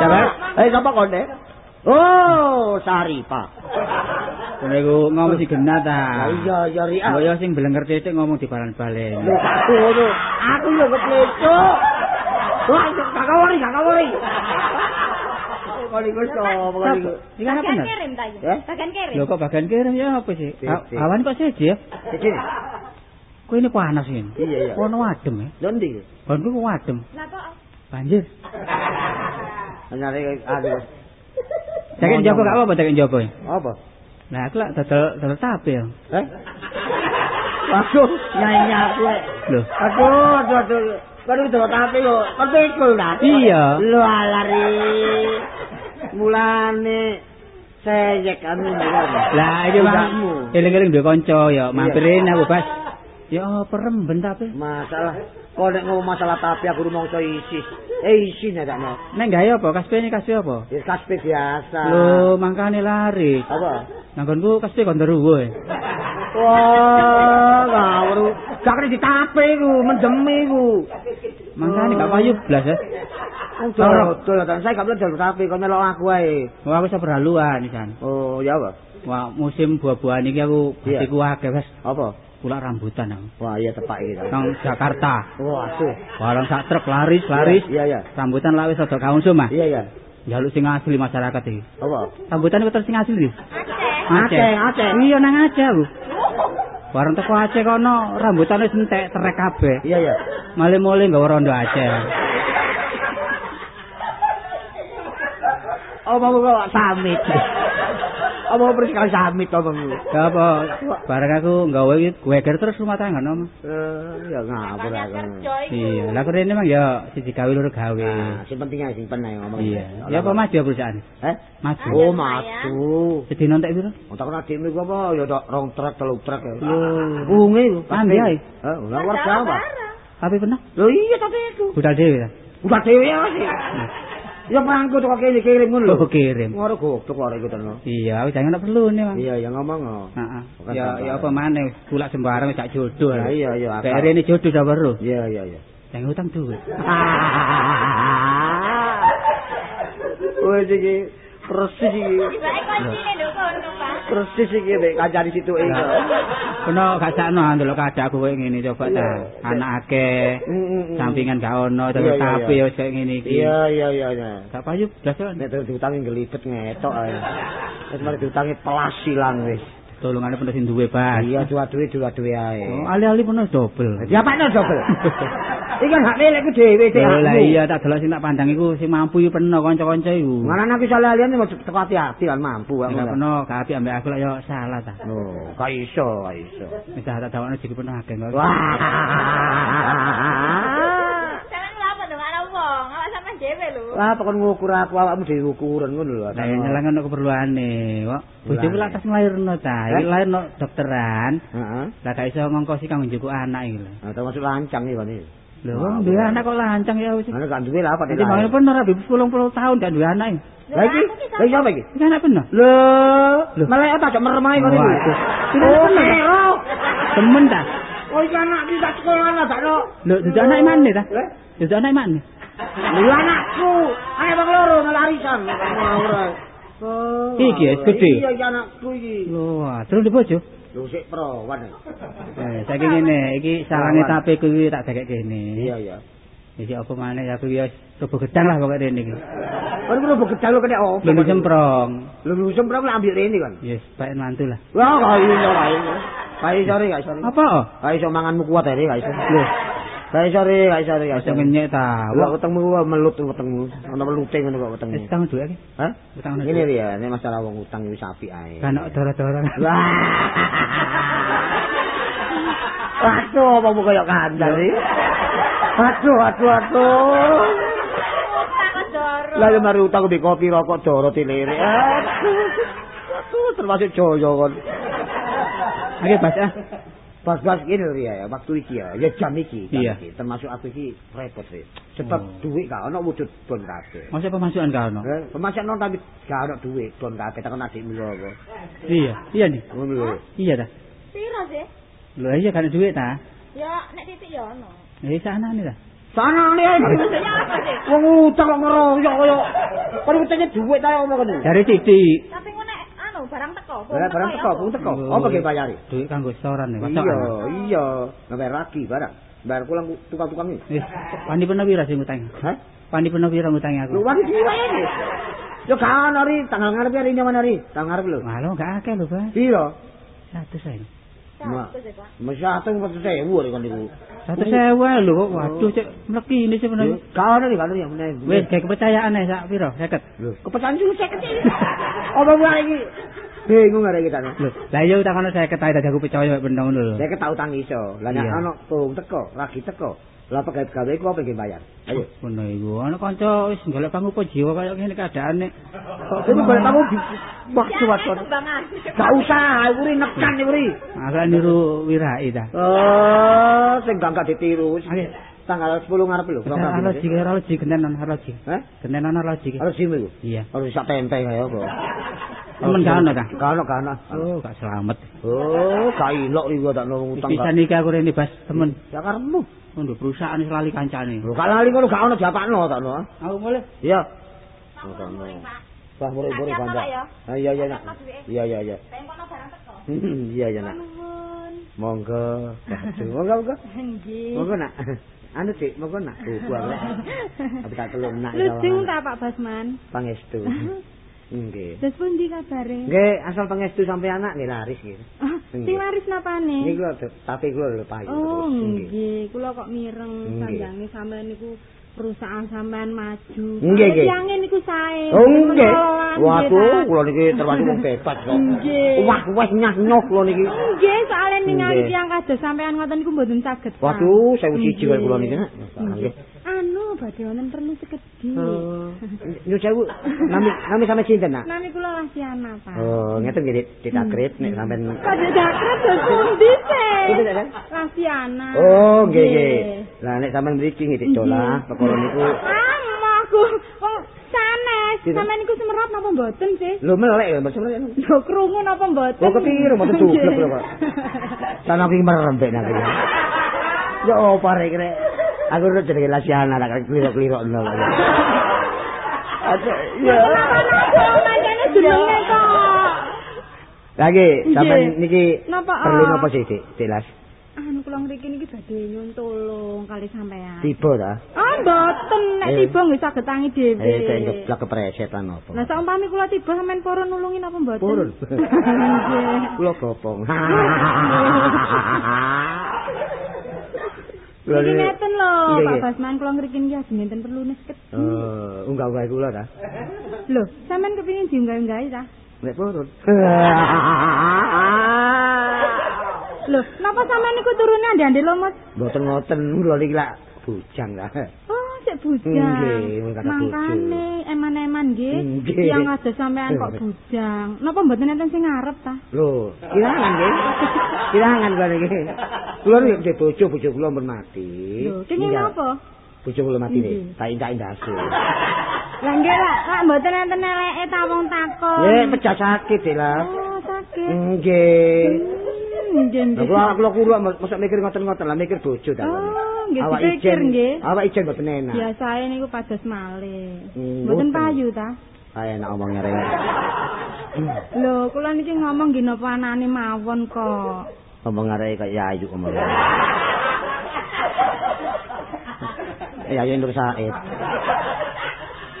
Coba, eh sapa kon? Oh, Sari, Pak. Kene iku ngomong si genah ta. Lah iya ya ri. Mbok yo sing belenger titik ngomong di aku ngono. Aku yo kepeco. Wah, gak kawari, gak kawari. Kali sapa kali? Iki kan apa Bagian kirim ta iki? Eh? Bagian kirim. Lho kok bagian kirim ya apa sih? Awan kok seje ya? Iki. Kok ini panas ini? Iya, iya. Kono adem ya? Lho ndi? Bonku kok adem. Lah kok Banjir. Nyari aduh. Jaket njogo gak apa-apa jaket njogo. Apa? Lah aku lak dodol dodol tape ya. Eh? Waduh, nyanyi aku. Loh. Aduh, aduh, aduh. Kan itu tapi lo, kan pikul nah. Iya. Lo alari. Mulane anu mulane. Lah iki Bang. Eling-eling duwe kanca ya, mampirin aku Bas. Ya apa remben tapi. Masalah kok nek ngomong masalah tapi aku rumangsa isi. Eh isi nek mau. Neng gawe apa? Kaspe ini kaspe apa? Ya kaspe biasa. Lho, mangkane laris. Apa? Nanggonku kaspe kon teruwo. Wah, ngawur. Gak kena ditape iku, mendemi iku. Mangkane gak payu blas ya. Wong dodol kan saya gak dodol tapi kok melok aku ae. Wah, aku seberhaluan isan. Oh, ya apa? Wah, musim buah-buahan iki aku Iya. batiku akeh, Bas. Apa? Pula rambutan aku. Wah, iya tepak iki. Nang Jakarta. Waduh. Barang sak truk laris, laris. Iya, iya. Rambutan lawis rada konsum ah. Iya, iya. Jaluk sing asli masyarakat iki. Apa? Rambutan terus sing asli. Aceh. Aceh, Aceh. Iya nang Aceh aku. Bareng teko Aceh kono rambutane entek terek kabeh. Iya, iya. Male-male nggawa rondo Aceh. Apa mau kok samit? Apa pergi kali samit apa mau? Ya apa bareng aku nggawe iki geger terus rumah tangga nom. Eh, ya Banyak aku. Iya, lah kene memang ya siji gawe loro gawe. Nah, sing penting simpen ae ngomong. Iya. Ya apa maju ya perusahaan? Eh? Maju. Oh, matu. Sedina entek piro? Untuk kena adikmu iku apa? Ya tok rong truk, telu truk. ya. Lho. Bunge iku. Ambil ae. Heh, ora warga apa? Tapi pernah Lho iya tapi iku. budal dhewe ta. Udah dhewe ya sih. Ya mangko kok kene kirim ngono lho. Oh, kirim. Ngoro goblok ora iku tenan. Iya, aku jangan perlu nih, Mang. Iya, ya ngomong. oh. Heeh. Ya ya apa maneh kulak sembarang sak jodoh. Ya, iya, iya. PR ini jodoh dah baru. Iya, iya, iya. Jangan utang duit. Wes iki persis iki. Pak. Persis iki nek kancane situ iki. Kena gak sakno ndelok kadakku koyo ngene coba ta. Anak akeh, Mm, mm, mm. sampingan gak ono, tapi iya. ya kayak ngene iki. Iya, iya, iya, iya. Gak payu blas kok. Nek terus diutangi ngelibet ngetok ae. Wis mari diutangi pelas silang wis. Tolongane sing duwe, Bas. Iya, dua-duwe dua-duwe ae. Oh, ali-ali pun double. Dadi apane dobel? Iki kan hak milikku dhewe Oh, lah hakmu. iya tak delok sing tak pandang iku sing mampu iku peno kanca-kanca iku. Mana aku salah alian mau teko hati-hati kan mampu aku. Nek lah. peno gak apik ambek aku lak yo salah ta. Oh, gak iso, gak iso. Wis tak dawakno jeki peno akeh kok. Lah pokon ngukur aku awakmu dhewe ukuran ngono lho. Lah nyelang ono keperluane, kok. Bojoku lak tas nglairno ta. Iki Eh? lairno dokteran. Heeh. Lah gak iso ngongkosi kanggo njuku anak iki lho. Nah, termasuk lancang iki iki. Lho, wong duwe anak kok lancang ya wis. Ana gak duwe lah apa Jadi mau peno ra 10 tahun dan duwe anak. iki. Lah iki, lah iki apa iki? Iki anak peno. Lho, Lho. malah tak jok merem ae kok iki. Iki Oh, anak peno. oh. Temen ta? Oh, iki anak iki tak sekolah lah, tak no. Lho, dudu anak mana ta? Eh? Dudu anak mana? Lho anakku, ayo bang loro malah arisan. Ngawur ae. Oh. Iki ya, gede? Iya, iki anakku iki. Lho, wah, terus di bojo. Lho sik perawan. ae. Eh, saiki ngene, iki sarange tape kuwi tak dekek kene. Iya, iya. Iki apa maneh ya robo gedang lah pokoke rene iki. Kan kulo bekedal lo kena opo? Lho semprong. Lho lu semprong lah ambil rene kan. Yes, baik mantu lah. Wah, kaya iso kae. Kae sore kae sore. Apa? Kae iso manganmu kuat ae kae iso. Lho, Kae sore kae sore kae iso sore. ngenyek ta. Wah, wetengmu ku melut wetengmu. Ana melute ngono kok wetengmu. wis tang duwe iki. Hah? Utang ono. Ini dia, ini masalah wong utang itu sapi ae. Kan ono dora-dora. Wah. Waduh, apa mau kayak kandang? Waduh, waduh, waduh. Tak doro. Lah ya mari utang mbek kopi rokok doro dilirik. Aduh, termasuk joyo kon. Oke, ah. Pas-pas gini lho ya, waktu iki ya, ya jam iki. jam Iya. iki. Termasuk aku iki repot sih. Sebab Oh. duit gak ono wujud bon kabeh. Masa pemasukan kau no? Eh, pemasak non tapi gak ono duit bon kabeh takon adikmu lho apa. Iya, iya nih. Ngono lho. Iya dah. Piro sih? Lho iya kan duit ta? Ya nek titik ya ono. Eh sana nih dah. Sana nih. Ya apa sih? Wong utang kok ngeroyok kaya. Kon utangnya duit ta kene? Dari titik. Tapi nek anu barang teko. Lah barang teko, pun teko. Apa ge bayari? Duit kanggo setoran nih. Iya, iya. Ngebayar lagi barang. Bayar pulang tukang-tukang iki. Eh, pandi penawira sing utang. Hah? Pandi penawira ngutangi aku. Lu wani jiwa ini. Yo kan hari tanggal ngarep hari ini mana hari? Tanggal ngarep lho. Malu gak akeh lho, Bas. Piro? Satu saya. Ma. Satu sih, Pak. Masih satu empat sewu kan iku. Satu sewa lho kok. Waduh, cek mleki ini sih bener. Kau nih kan yang mana? Wes, kayak kepercayaan nih, sak piro? 50. Lho, kepercayaan sih saya kecil. Apa buat iki? Bingung ada kita nih. Lho, lah iya utang ana 50 ae dadi aku percaya mek bendong lho. Saya ketau tang iso. Lah nek Iya. ana tung teko, lagi teko. Lah pegawai gawe iku apa iki bayar? Ayo. Ngono iku. Ana kanca wis golek pangupa jiwa kaya ngene keadaane. Kok iku boleh kamu waktu waktu. Kembangan. Gak usah, uri nekan uri. Asa niru wirai ta. Oh, sing gak gak ditiru. Oke. Tanggal 10 ngarep lho. program Halo ini. jik, halo jik, gentenan halo jik. Hah? Halo jik. Harus sini iku. Iya. Harus sak tempe kaya apa? Temen gak ono ta? Gak ono, gak ono. Oh, gak selamat. Oh, gak ilok iku tak nulung utang. Pisan iki aku rene bas temen. Ya karepmu. Untuk perusahaan wis lali kancane. Lho gak lali ngono gak ono diapakno tak no. Aku boleh. Iya. Pak. Wah, murid-murid Siap, kanca. Pak, ya? Ah, Iya, iya, nak. Iya, iya, iya. Barang teko. Iya, iya, nak. Monggo. Monggo, monggo. Nggih. Monggo, nak. Anu, Dik, monggo, nak. Buku aku. Tapi tak telung, nak. Lujeng ta Pak Basman? Pangestu. Nggih. Terus pundi kabare? Nggih, asal pangestu sampai anak nggih laris nggih. Sing laris napane? Niku tapi kula lho payu Oh, nggih. Kula kok mireng sanjange sampean niku perusahaan sampean maju. Nggih, nggih. Tiange niku sae. Oh nggih. Nggih, kula niki termasuk wong bebas kok. Nggih. Wah, wes nyah nyoh kula niki. Nggih, soalnya ningali tiang kados sampean ngoten niku mboten saged. Waduh, saya siji kula niki. Nggih. Anu, badhe wonten perlu sekedhi. Oh. Nyuwun sewu. Nami nami sampe sinten, Nak? Nami kula Lasiana, Pak. Oh, ngeten nggih ditakrib nek sampean. Kadhe dakrep terus pundi Itu, sih? Dak? Lasiana. Oh, nggih nggih. Lah nek sampean mriki nggih Dik Dolah, perkara niku Ah, wong sanes. Sinten? Sampeyan niku semerap napa mboten sih? lho melek lho, Mas. Melek. Yo krungu napa mboten? Oh, kepiro mboten tublek lho, Pak. Tanah iki merembek nak iki. Ya apa rek rek. Aku udah jadi lasiana tak klirok-klirok nol. Aduh, ya. Nancane jenenge kok. Lagi sampean niki perlu ah? napa sih, Dik? Jelas. Anu kula ngriki niki badhe nyuwun tulung kali sampean. Tiba ta? Ah, mboten nek Eh. tiba nggih saged tangi dhewe. Eh, tak njeblak kepreset lan apa. Lah saumpami kula tiba sampean purun nulungi napa mboten? Purun. Kula gopong. Iki ngeten lho, Pak. Basman kula ngriki niki ajeng ngenten perlu sekedhi. Eh, unggah-unggah kula ta. Lho, sampean kepengin diunggah-unggahi ta? Nek purun. Lho, napa sampean niku turune ande-ande lomot? Mboten ngoten, kula niki lak bujang ta. Oh, sik bujang. Nggih, Mangkane eman-eman nggih. Yang ada sampean kok bujang. Napa mboten enten sing ngarep ta? Lho, kirangan nggih. Kirangan kula niki. Kula niki ndek bojo, bojo kula mati. Lho, kene napa? Bojo kula mati nih. Nggih. Tak indak-indase. Lah nggih lah, lak mboten enten eleke ta wong takon. Nggih, pecah sakit ya lah. Oh, sakit. Nggih. Hmm, Nggih, Lah kula kula mosok mikir ngoten-ngoten lah mikir bojo ta. Oh, nggih Awak ijen, nggih. awak ijen mboten enak. Biasae niku pados malih. Hmm, Mboten payu ta? Kayak enak omongnya rek. Lho, kula niki ngomong nggih napa anane mawon kok. Ngomong arek kayak Yayu ngomong. Yayu Nur Said.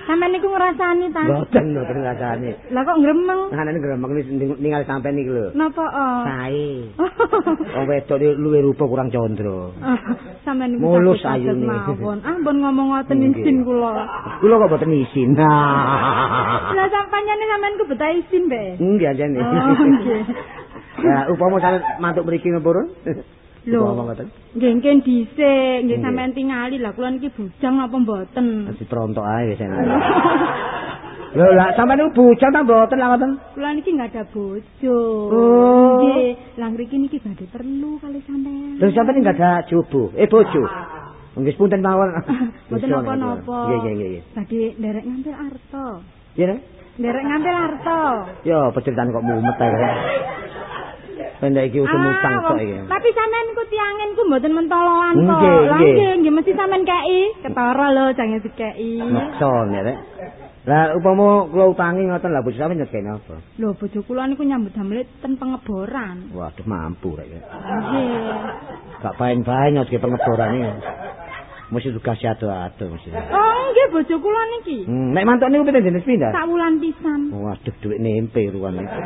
Sampeyan niku ngrasani ta? Mboten mboten ngrasani. Lah kok ngremeng? Nah, ini gremeng ini ningali sampean iki lho. Napa oh? Sae. Wong wedok luwe rupa kurang condro. Sampeyan niku Mulus ayune. mawon. Ah, mbon ngomong ngoten izin kula. Kula kok mboten isin. Lah sampanyane sampeyan ku betah izin, Mbak. Nggih jane. Oh, nggih. Ya, upama sampean mantuk mriki ngepurun. Lho. Apa ngoten? Nggih nggih dhisik, nggih sampean tingali lah kula niki bujang napa mboten. Masih trontok ae wis. Lho lah sampean niku bujang ta mboten lah ngoten? Kula niki nggak ada bojo. Oh. Nggih, lah ngriki niki badhe perlu kali sampean. Lho sampean enggak ada jobo, eh bojo. Nggih punten mawon. Mboten napa-napa. Nggih nggih nggih. Badhe nderek ngambil arta. Iya? Nderek ngambil arta. Yo peceritaan kok mumet ae. Pendek iki usum utang Ah, tok wong- iki. Tapi sampean niku tiangen ku mboten mentoloan kok. Nggih, nggih. nggih, mesti sampean kei. Ketara lho jangan dikei. Maksa nek rek. Lah upama kula utangi ngoten lah bojo sampean nyegene apa? Lho bojo kula niku nyambut damel ten pengeboran. Waduh mampu rek. Nggih. Gak paen-paen nyot pengeboran iki. Mesti tugas ado-ado mesti. Oh nggih bojo kula niki. Hmm, nek mantuk niku pinten jenis pindah? Sak wulan pisan. Waduh dhuwit nempe ruan iki.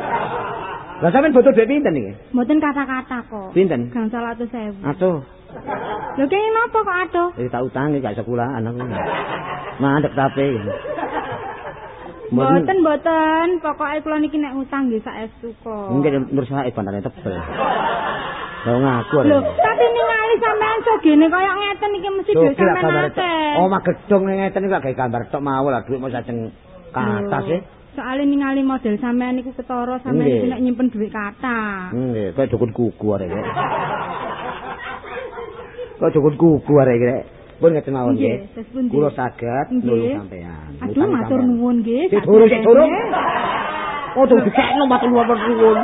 Lah sampean butuh dhuwit pinten iki? Mboten kata-kata kok. Pinten? Gangsal atus sewu. Atuh, Lho kene napa kok adoh? eh tak utangi gak sekolahan aku. Mandek tape. Mboten mboten, pokoke kula niki nek utang nggih saestu kok. Mungkin nur saya bandane tebel. Lah ngaku Lho, tapi ningali sampean sogene kaya ngeten iki mesti lah sampean. Omah gedung ning ngeten iki gak gambar tok mawon lah dhuwit mau sajeng katas e. Soale ningali model sampean niku ketara sampean iki nek nyimpen duit kata. Nggih, kaya dukun kuku arek. Kaya dukun kuku arek iki. Pun ngeten mawon Nggih? Kula saged nulung sampean. Aduh matur nuwun nggih. Sik durung, sik durung. Oh, tuh dikekno matur nuwun.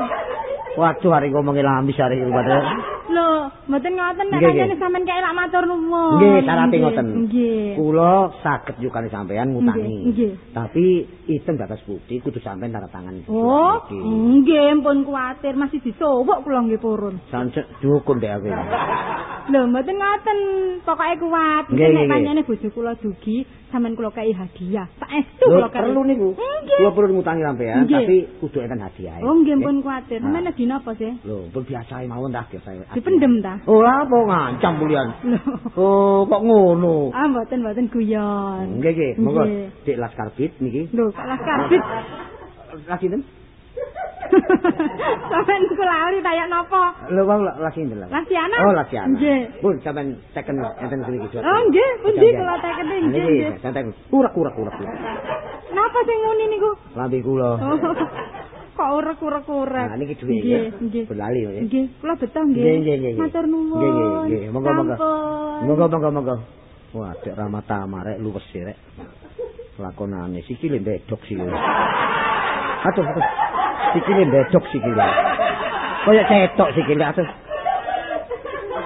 Waduh, hari ngomongin lamis hari iki padahal. Lho, mboten ngoten nek nggih. sampean kaya lak matur nuwun. Nggih, Nggih, ngoten. Nggih. Kula saged yukane sampean ngutangi. Nggih. Tapi item batas putih kudu sampean tanda tangan. Oh, nggih pun kuwatir masih disowok kula nggih purun. Sancet dukun dek aku. Lho, mboten ngoten. Pokoke kuat. Nek pancene bojo kula dugi, sampean kula kei hadiah. Saestu kula kei. perlu niku. Kula perlu ngutangi sampean, tapi kudu enten hadiah. Oh, nggih pun kuwatir. Sampeyan dina apa sih? Lho, pun biasa mawon dah biasa. Dipendem ta? Oh, apa ngancam bulian? Lho. Oh, kok ngono? Ah, mboten mboten guyon. Nggih, nggih. Monggo. Dik Laskar Bit niki. Lho, kok las karbit. Lagi ten? Sampeyan niku lali kaya napa? Lho, wong lagi ten. Lasiana? Oh, Lasiana. Nggih. Pun sampean teken enten mriki Oh, nggih, pundi kula tekeni nggih. Niki, nggih. santai. Urak urak urak. urak. Napa sing muni niku? Lambe kula. Kok urek-urek-urek. Nah, niki duwe Nggih, nggih. Berlali ya. Nggih, kula beto nggih. Nggih, nggih, nggih, nggih. Matur nuwun. Nggih, nggih, nggih. Monggo, monggo. Monggo monggo monggo. Wah, dek ramata marek luwes sih rek. Lakonane sikile bedok sikile. Aduh, aduh. Sikile bedok sikile. Kayak cetok sikile aduh.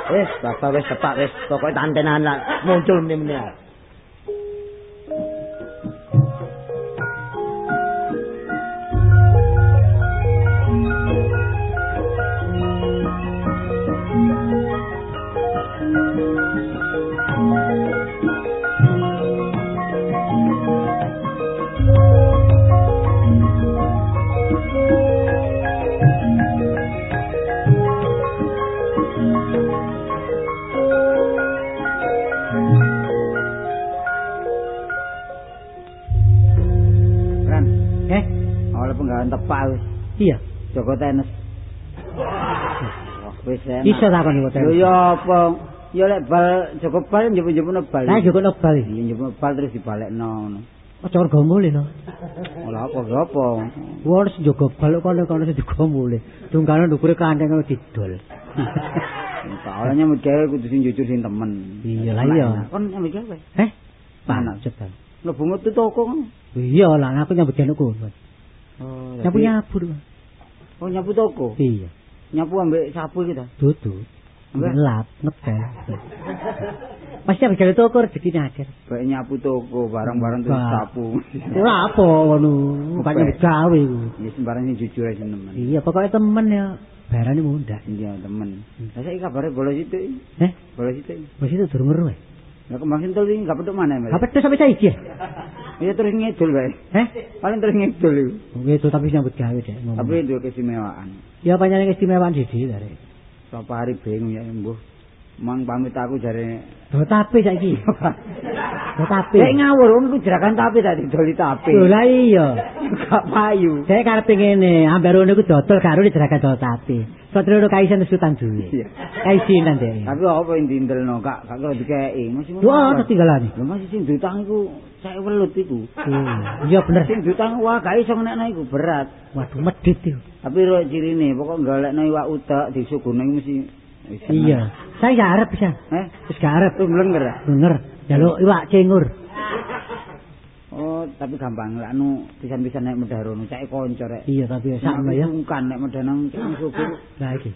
Wes, bapak wes tepak wes pokoke tantenan muncul meneh-meneh. Tepak wis. iya. Joko tenis. Wis enak. Iso takon iku Lho ya apa? Ya lek bal Joko bal njupuk-njupukno bal. Lah juga nobal iki. Iya njupuk bal terus dibalekno ngono. Aja karo gombole no. Olah apa ya apa? Wis njogo bal kono kono sing digombole. Dungkane ndukure kandheng karo didol. Soalnya gawe kudu sing jujur sing temen. Iya lah iya. Kon nyambut gawe. Eh, Mana? mana cepat. Mlebu metu toko ngono. Iya lah, aku nyambut gawe kono. Oh, Nyapu nyapu. Oh, nyapu toko. Iya, Nyapu ambek sapu iki ta. dudu. Enggak. Lap, ngepel. Pasti aku gawe toko rezekine akeh. Baik nyapu toko barang-barang terus Wah. sapu. Ora apa ngono, bukan nyambut gawe iku. Ya sembarang sing jujur aja temen. Iya, pokoknya temen ya. Barane mudah. Iya temen. Lah saiki kabare bolos itu. Eh, Bolos itu. wis itu durung ngeru. Eh. Lah kemarin tuh ini enggak peduk mana, Mas? Apa tuh sampai saiki? ya? Ya terus ngidul bae. Eh? Paling terus ngidul iku. Gitu tapi nyambut gawe ngomong. Tapi itu keistimewaan. ya panjenengan keistimewaan siji dari. Sapa hari bingung ya mbuh. Mang pamit aku jare Do tapi saiki. Do tapi. Dek ngawur ngono ku jerakan tapi tadi doli tapi. Lho lah iya. Gak payu. Saya karepe ngene, ambar ngono ku dodol karo dijerakan do tapi. Satrone kaisen nesutan duwe. Iya. Kaisinan dek. Tapi apa yang dindelno kak? Gak. Masih Yo ana tinggalane. Lho masih sing diutang iku saya welut iku. Iya bener. Sing diutang wah gak iso ngenekno iku berat. Waduh medhit yo. Tapi ro cirine pokok golekno iwak utek disugune mesti. Iya. Saya gak arep bisa. Eh, Wis gak arep. tuh mlenger. Bener. Jaluk iwak cengur. Oh, tapi gampang lek anu pisan-pisan nek medhar rono cake kanca rek. Iya tapi ya sakno ya. Sungkan nek medhar nang suku. Lah iki.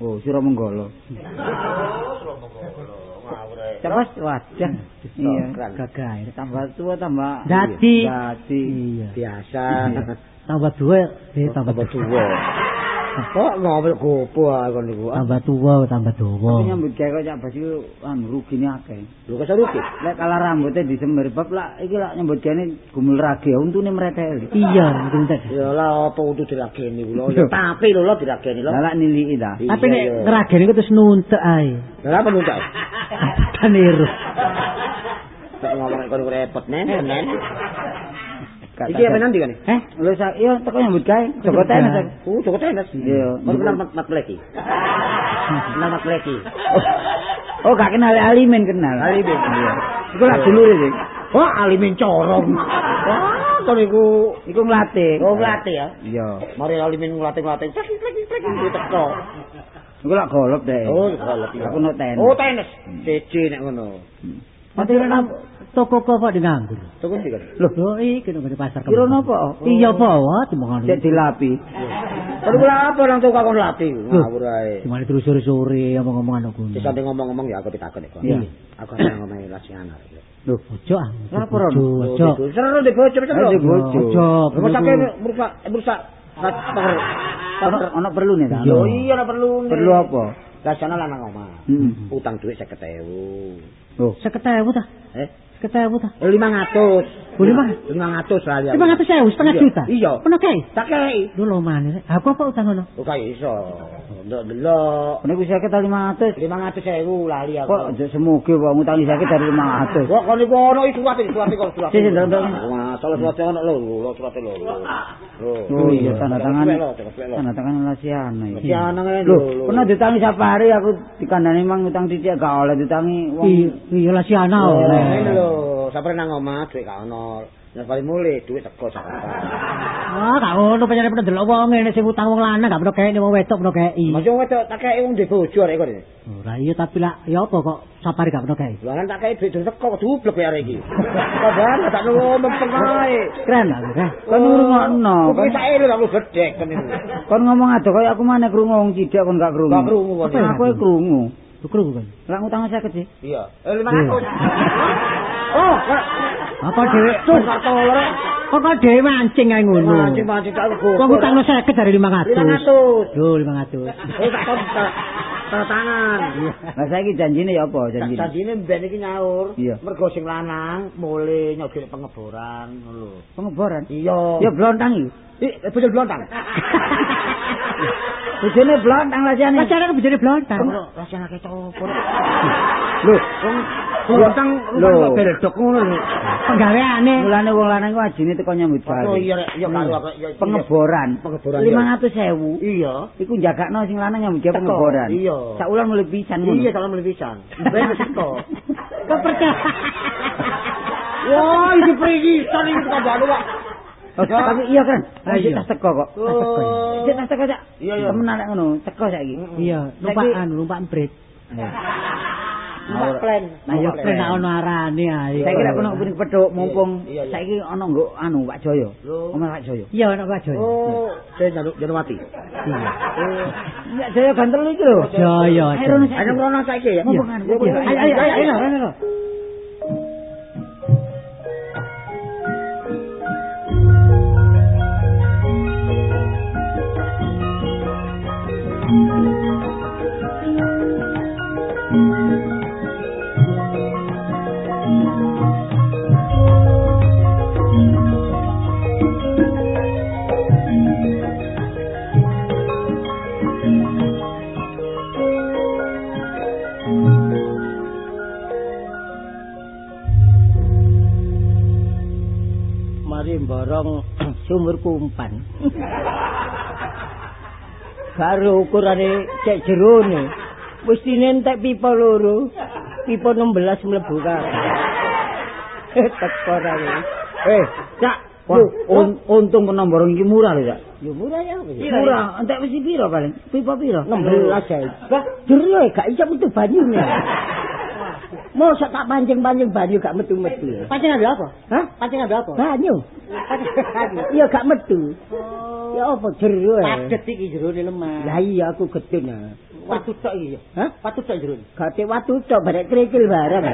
Oh, sira menggolo. Cepat wajah. Iya, Gagah. tambah tua tambah Dadi. Dadi. Iya. Biasa. Tambah dua, eh tambah Tambah dua. Kok ngomel gopo ah kon niku. ah. Tambah tua, tambah Tapi dawa. nyambut gawe kok cak bas iku anu rugine akeh. Lho kok rugi? Lek kala rambutnya disemir bab lak iki lak nyambut gawe gumul rage untune mreteli. Iya, tadi. Ya lah apa kudu dirageni kula. Ya tapi lho dirageni lho. Lah niliki ta. Tapi nek iya. ngerageni ku terus nuntek ae. Lah apa nuntak? Dan iru. Tak ngomong kon repot nen, nen. Iki apa nanti kan? Eh, Lho sak iya teko nyambut gawe Joko tenis aku. Oh, cukup tenis. Iya. Kon kenal mat mat. Kenal mat leki. Oh, gak kenal Alimin kenal. Alimin. Iya. Iku lak dulure sih. Wah, alimin corong. Wah, kon iku Iku nglatih. Oh, nglatih ya. Iya. Mari alimin nglatih-nglatih. Cek cek cek teko. Iku lak golop deh. Oh, golop. Aku no tenis. Oh, tenis. Cece nek ngono. Mati nang toko kok di nganggur. Tunggu sih kan. Loh, lho iki nang pasar. Kira napa? Iya apa wae dimongane. Cek dilapi. Kula apa nang toko kon latih. Ngawur ae. Dimane terus sore-sore ngomong-ngomongan kok ngono. Wis sampe ngomong-ngomong ya aku ditakon kok. Iya. Aku ngomong lasiana. Lho, ojo ah. Lah, apa, Ron? Ojo, ojo. Seru di bojo seru. Ayo, di bojo. Ojo. Rumah merusak merusak pagar. Ono ono perlu nih ta? Oh iya ora perlu. nih. Perlu apa? Lasiana lanang omah. Heeh. Utang duit 50.000. Loh, Seketewu ta? Eh, Seketewu ta? 500. Oh, lima? 500 lah ya. 500 ewu, setengah juta. Iya. Ono kae. Tak kei. Lho lo mana? Aku apa utang ngono? Oh kaya iso. Ndak delok. Nek wis sakit 500. 500.000 lali aku. Kok aja semuge wong ngutangi sakit dari 500. Kok kon iku ono iki surat iki surat iki kok surat. Sik, sik, ndok, ndok. Wah, salah surat ono lho, lho surat lho. Oh iya tanda tangan. Tanda tangan Lasiana iki. Lasiana ngene Lho, lho. pernah ditangi sapa hari aku dikandani mang utang titik gak oleh ditangi wong. Iya, lah si ana oleh. ngene lho, sampe nang omah dhuwit gak ono. Nek kali mulai dhuwit teko Jakarta. Ah, gak ngono pancen pernah delok wong ngene sing utang wong lanang gak pernah kei wong wedok pernah kei. Masih wong wedok tak kei wong ndek bojo arek kok. Ora iya tapi lah ya apa kok sapari gak kei. Lah kan tak kei dhuwit dhuwit teko dublek ya arek iki. Padahal tak nunggu mempeng. Keren lah keren. Kan ngrungokno. Kok sak elu aku gedek kan itu. kon ngomong ado kaya aku maneh krungu wong cidak kon gak krungu. Gak krungu, kon. Apa aku krungu. Krungu kan. Lah utang sakit sih. Iya. Eh 500. Oh, kok Apa dhewe? tuh kartu lore. Kok kok dhewe mancing ae ngono. Mancing-mancing tak aku. Kok utangno 50 dari 500. 500. Yo 500. Eh tak kon tangan. Lah saiki janjine ya apa janjine? Janjine ben iki nyaur. Mergo sing lanang mulai nyogel pengeboran lho. Pengeboran. Iya. Ya blontang iki. Ih, bojol blontang. Bojone blontang Lasiane. Pacaran bojone blontang. Rasane akeh copot. Lho, Wong blontang Lho. beldok ngono lho. Penggaweane. mulane wong lanang ku ajine teko nyambut gawe. Oh iya rek, iya karo aku iya. Pengeboran. Pengeboran, iya. 500.000. Iya. Iku jagakno sing lanang nyambut gawe Teko, pengeboran. iya. Sak wulan mulai pisan ngono. Iya, salam lebih pisan. Ben wis teko. Kok percaya? Wah, iki perigisan iki kok jane, Pak. Oh, Tapi iya kan. Ah, Ayo iya. tas teko kok. Oh. Sik tas teko Cak. Iya, iya. Temenan nek ngono, teko saiki. Iya, Saiki- numpakan, numpak Mbak Nah ya kena ono arane ae. Saiki ra ono kuning pethuk mumpung saiki ono nggo anu Pak Joyo. Omah Pak Joyo. Iya ono Pak Joyo. Oh, saya njaluk jeneng mati. Iya. Nek Joyo gantel iki lho. Joyo. Ayo rono saiki ya. Ayo ayo ayo rono rono. thank you kumpan. Karo ukurane cek jerone. Wis entek pipa loro. Pipa 16 mlebu kabeh. Teko ra Eh, Cak, Wah, un untung penomborong iki murah lho, Cak. Yo murah ya. Murah, entek wis piro paling? Pipa piro? 16 ya. Lah, jero gak iso metu banyune. Mosok tak pancing-pancing banyu gak metu-metu. Pancing ambil apa? Hah? Pancing ambil apa? Banyu. Iya gak metu. Ya apa jero. Padet iki jerone lemah. Lah iya aku gedun. ah. Watu tok iki ya. Hah? Watu tok jerone. Gate watu tok barek krikil bareng.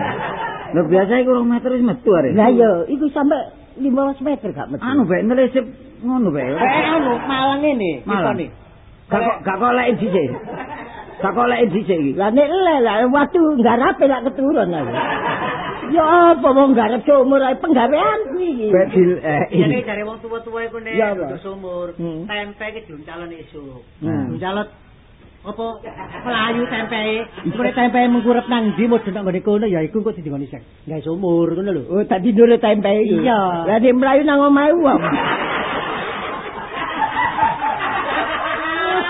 Lho biasa iku 2 meter wis metu are. Lah iya, iku sampe 15 meter gak metu. Anu bae nelesip ngono bae. Eh anu malang ngene Malang. Gak kok gak kok lek dhisik. Gak kok lek dhisik iki. Lah nek le lah watu ngarape lak keturun aku. Ya apa wong garap sumur ae penggaweanku iki. Bedil eh nek jare wong tuwa-tuwa iku nek kudu sumur, Hmm. tempe iki diuncalon esuk. Hmm. Diuncalon apa melayu tempe. Mene tempe mengkurep nang ndi modho nang ngene kono ya iku kok didingoni sek. Gawe sumur ngono lho. Oh tadi dulu tempe. Iya. Lah nek mlayu nang omahe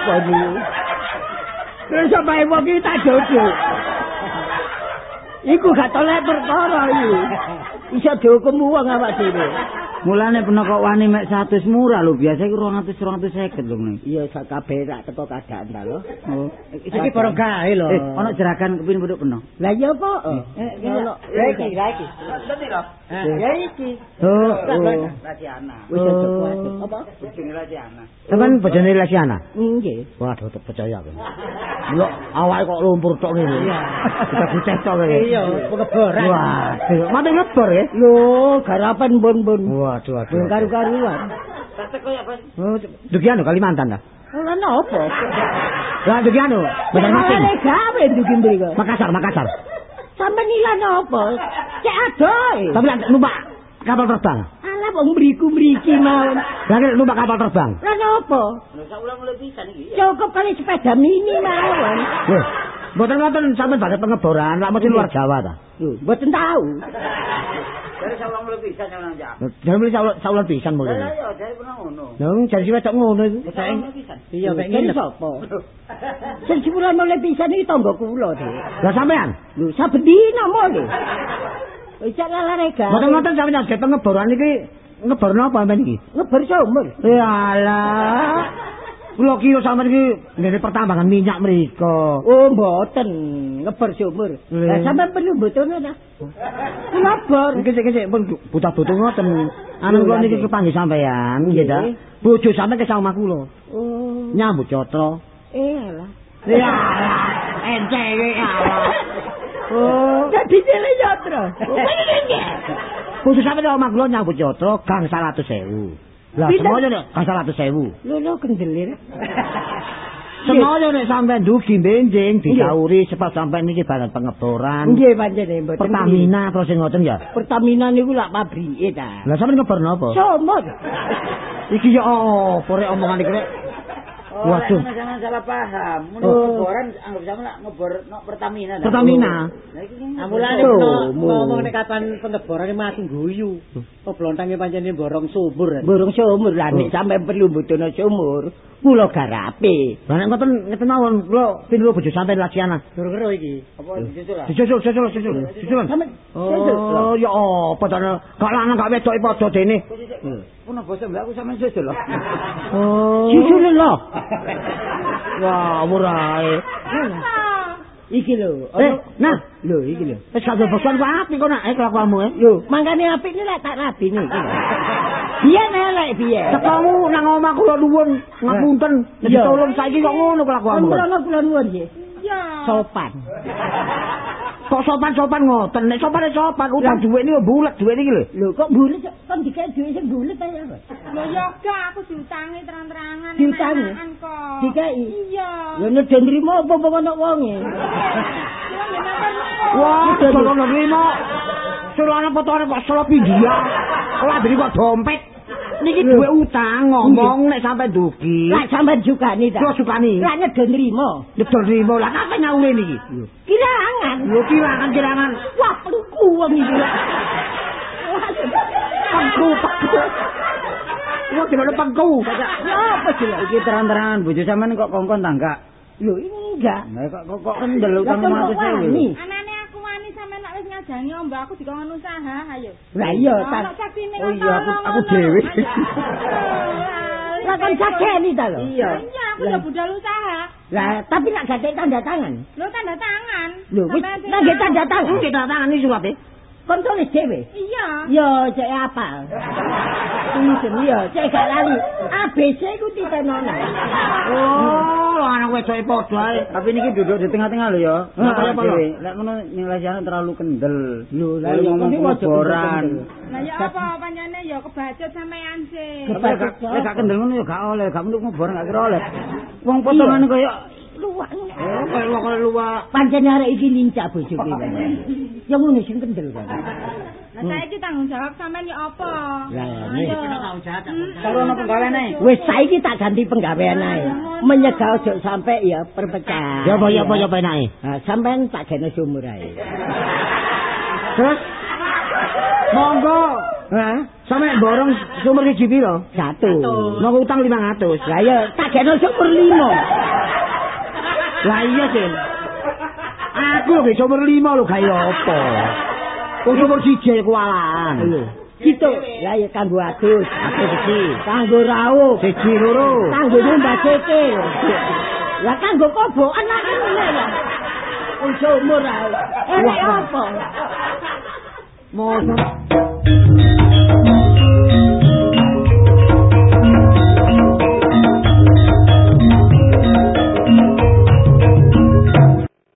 wong. Waduh. Terus wong iki tak jojo. Iku gak tolek perkara iki. Iso dihukum wong awak dhewe. Mulane peno kok wani mek 100 murah lho, biasa iku 200 250 lho nek. Iya sak kabeh tak teko keadaan ta lho. Oh. Iki barang gawe lho. Eh, ana jeragan kepin penduk peno. Lah iya apa? Eh, iki Ono. Ya iki, ya iki. Ya iki. Oh, oh. Rasiana. Wis aja Oh. Apa? Bojone Rasiana. Sampeyan bojone Lesiana? Nggih. Waduh, tak percaya aku. Lho, awake kok lumpur tok ngene. Iya. Kita buceh tok ngene. Iya, pengeboran. Waduh, mate ngebor ya? Lho, garapan bun-bun. Waduh, waduh. Belum karu-karuan. Oh, dugi anu Kalimantan ta? Lah napa? Lah dugi anu, Bandar Masin. Lah gawe dugi mriko. Makassar, Makassar. Sampe nila napa? Cek adoh. Tapi lek numpak kapal terbang. Alah wong mriku mriki mawon. Lah nek numpak kapal terbang. Lah napa? Cukup kali sepeda mini mawon. Loh, mboten wonten sampean badhe pengeboran, lak mesti luar Jawa ta? Lho, mboten tahu. Dari sawang lebih bisa nang pisan mulu. Lah iya, dari pernah ngono. Jadi wedok ngono iku. Iya, mek ngene sapa? Sing sibulan mulai pisan iki tangga kula, Dik. Lah sampean? Lho, saben dina mule. Wis lala rega. Mboten-mboten sampeyan nggih pengeboran iki ngebor napa sampean iki? Ngebor sumur. Ya alah. Kula kira sampean iki ngene pertambangan minyak mriko. Oh, mboten. Ngebor sumur. Lah sampean perlu botone ta? Kula bor. Iki sik sik pun buta butuh ngoten. Anu kula niki kepanggih sampean, nggih ta? Bojo sampean ke omah kula. Oh. Nyambut cotro. Eh alah. Ya alah. Ente iki alah. Oh. Dadi dene cotro. Bojo sampean ke omah kula nyambut cotro gang 100.000. Lah semono nek gang 100.000. Lho lho kendelir. Semono nek sampean dugi benjing disauri sebab sampean niki badan pengeboran. Nggih pancene mboten. Pertamina terus sing ngoten ya. Pertamina niku lak pabrike ta. Lah sampean ngebor napa? Somot. Iki ya apa rek omongan iki rek. Oh, Waduh. Jangan, jangan salah paham. Oh. Menurut ngeboran anggap sama lah ngebor no Pertamina. Pertamina. Lah Oh, no, mu. ngomong nek kapan pengeboran mati guyu. Oh blontange pancene borong subur. Burung sumur lah nek sampe perlu butuhno sumur, kula garape. Lah nek ngoten ngeten mawon kula pindu bojo sampean lasiana. Gero-gero iki. apa disusul lah. Susul. Susul. Sampe Oh, ya apa to lanang gak wedok padha dene. Pun bosok mbak aku sama susul loh. Oh. Susul lho. Wah, murahe. Iki lho. Eh, nah, lho iki lho. wis gak bosan kok apik kok nak eh kelakuanmu eh. Lho, mangkane apik iki lek tak rabi niki. Biyen elek biyen. Tekamu nang omah kula nuwun ngapunten. Iya. tolong saiki kok ngono kelakuanmu. kok. Kula kula nuwun nggih. Ya. Sopan. Kok sopan-sopan ngoten? Nek sopan sopan, utang dhuwit niku bulet dhuwit iki lho. Lho kok bulet kan dikek duwe sing bulet ta ya. Lho ya gak aku diutangi terang-terangan. Diutangi? kok. Dikei. Iya. Lho nek den nrimo apa apa ana wonge. Wah, solo nerimo. Solo ana fotone kok solo India. Ora nerimo dompet. Niki duwe utang ngomong nek sampe dugi. Lah sampean jukani ta. Kula sukani. Lah nek den nrimo. Nedol nerimo. Lah kapan nyaure niki? Kirangan. Lho kirangan-kirangan. Wah, pelku wong iki. Wah, pengku pengku. Wong delok pengku. Ya apa sih lho iki terang-terangan bojo sampean kok kongkon ta enggak? Lho enggak. Lah kok kok kendel Lah utang kok 500 wani? ewu. Anane aku wani sampe nek wis ngajani ombo aku dikon usaha, ayo. Lah iya Ono tak. Oh iya aku aku dhewe. Lah kan sakeni ta lho. Iya. Iya, aku udah budal usaha. Lah tapi nak gak tanda tangan. Lo tanda tangan. Lho wis gak tanda tangan. Kita tangani surat e. Kon tulis dhewe. Iya. Yo cek apa? Tulisan yo cek gak lali. ABC ku ditenono. Oh, anak wedoke padha ae. Tapi niki duduk di tengah-tengah lho ya. Nah, kaya apa, lho? Lek ngono nyelesaiane terlalu kendel. Lho Lalu yo ngomong pengeboran. Lah ya apa pancene ya kebacut sampean sih. Tapi lek gak- kendel ngono ya gak oleh, gak mung ngeboran gak kira oleh. Wong potongane kaya luwak. Oh, kaya luwak kaya luwak. Pancen arek iki lincah bojoke. Yo ngono sing kendel kan. Lah saiki tanggung jawab sampean ya apa? Lah, Ayo. karo ono penggaweane. Wis saiki tak ganti penggawean ae. Menyegah ojo sampe ya perpecah. Ya apa ya apa ya apa enake? Nah, sampean tak gene sumur ae. Terus Monggo. Hah? Sampe borong sumur siji piro? Satu. Nang utang 500. Lah ya tak gene sumur limo. Lah iya, Sin. Aku lho sumur 5 lho gawe apa? Wong siji kualaan. Lho. Gitu. Lah ya kanggo adus. Aku siji. Kanggo rawuh. Siji loro. Kanggo nyembah ceke. Lah kanggo kobokan lah ngene lah. Wong ae. Enek Wah. apa? Mosok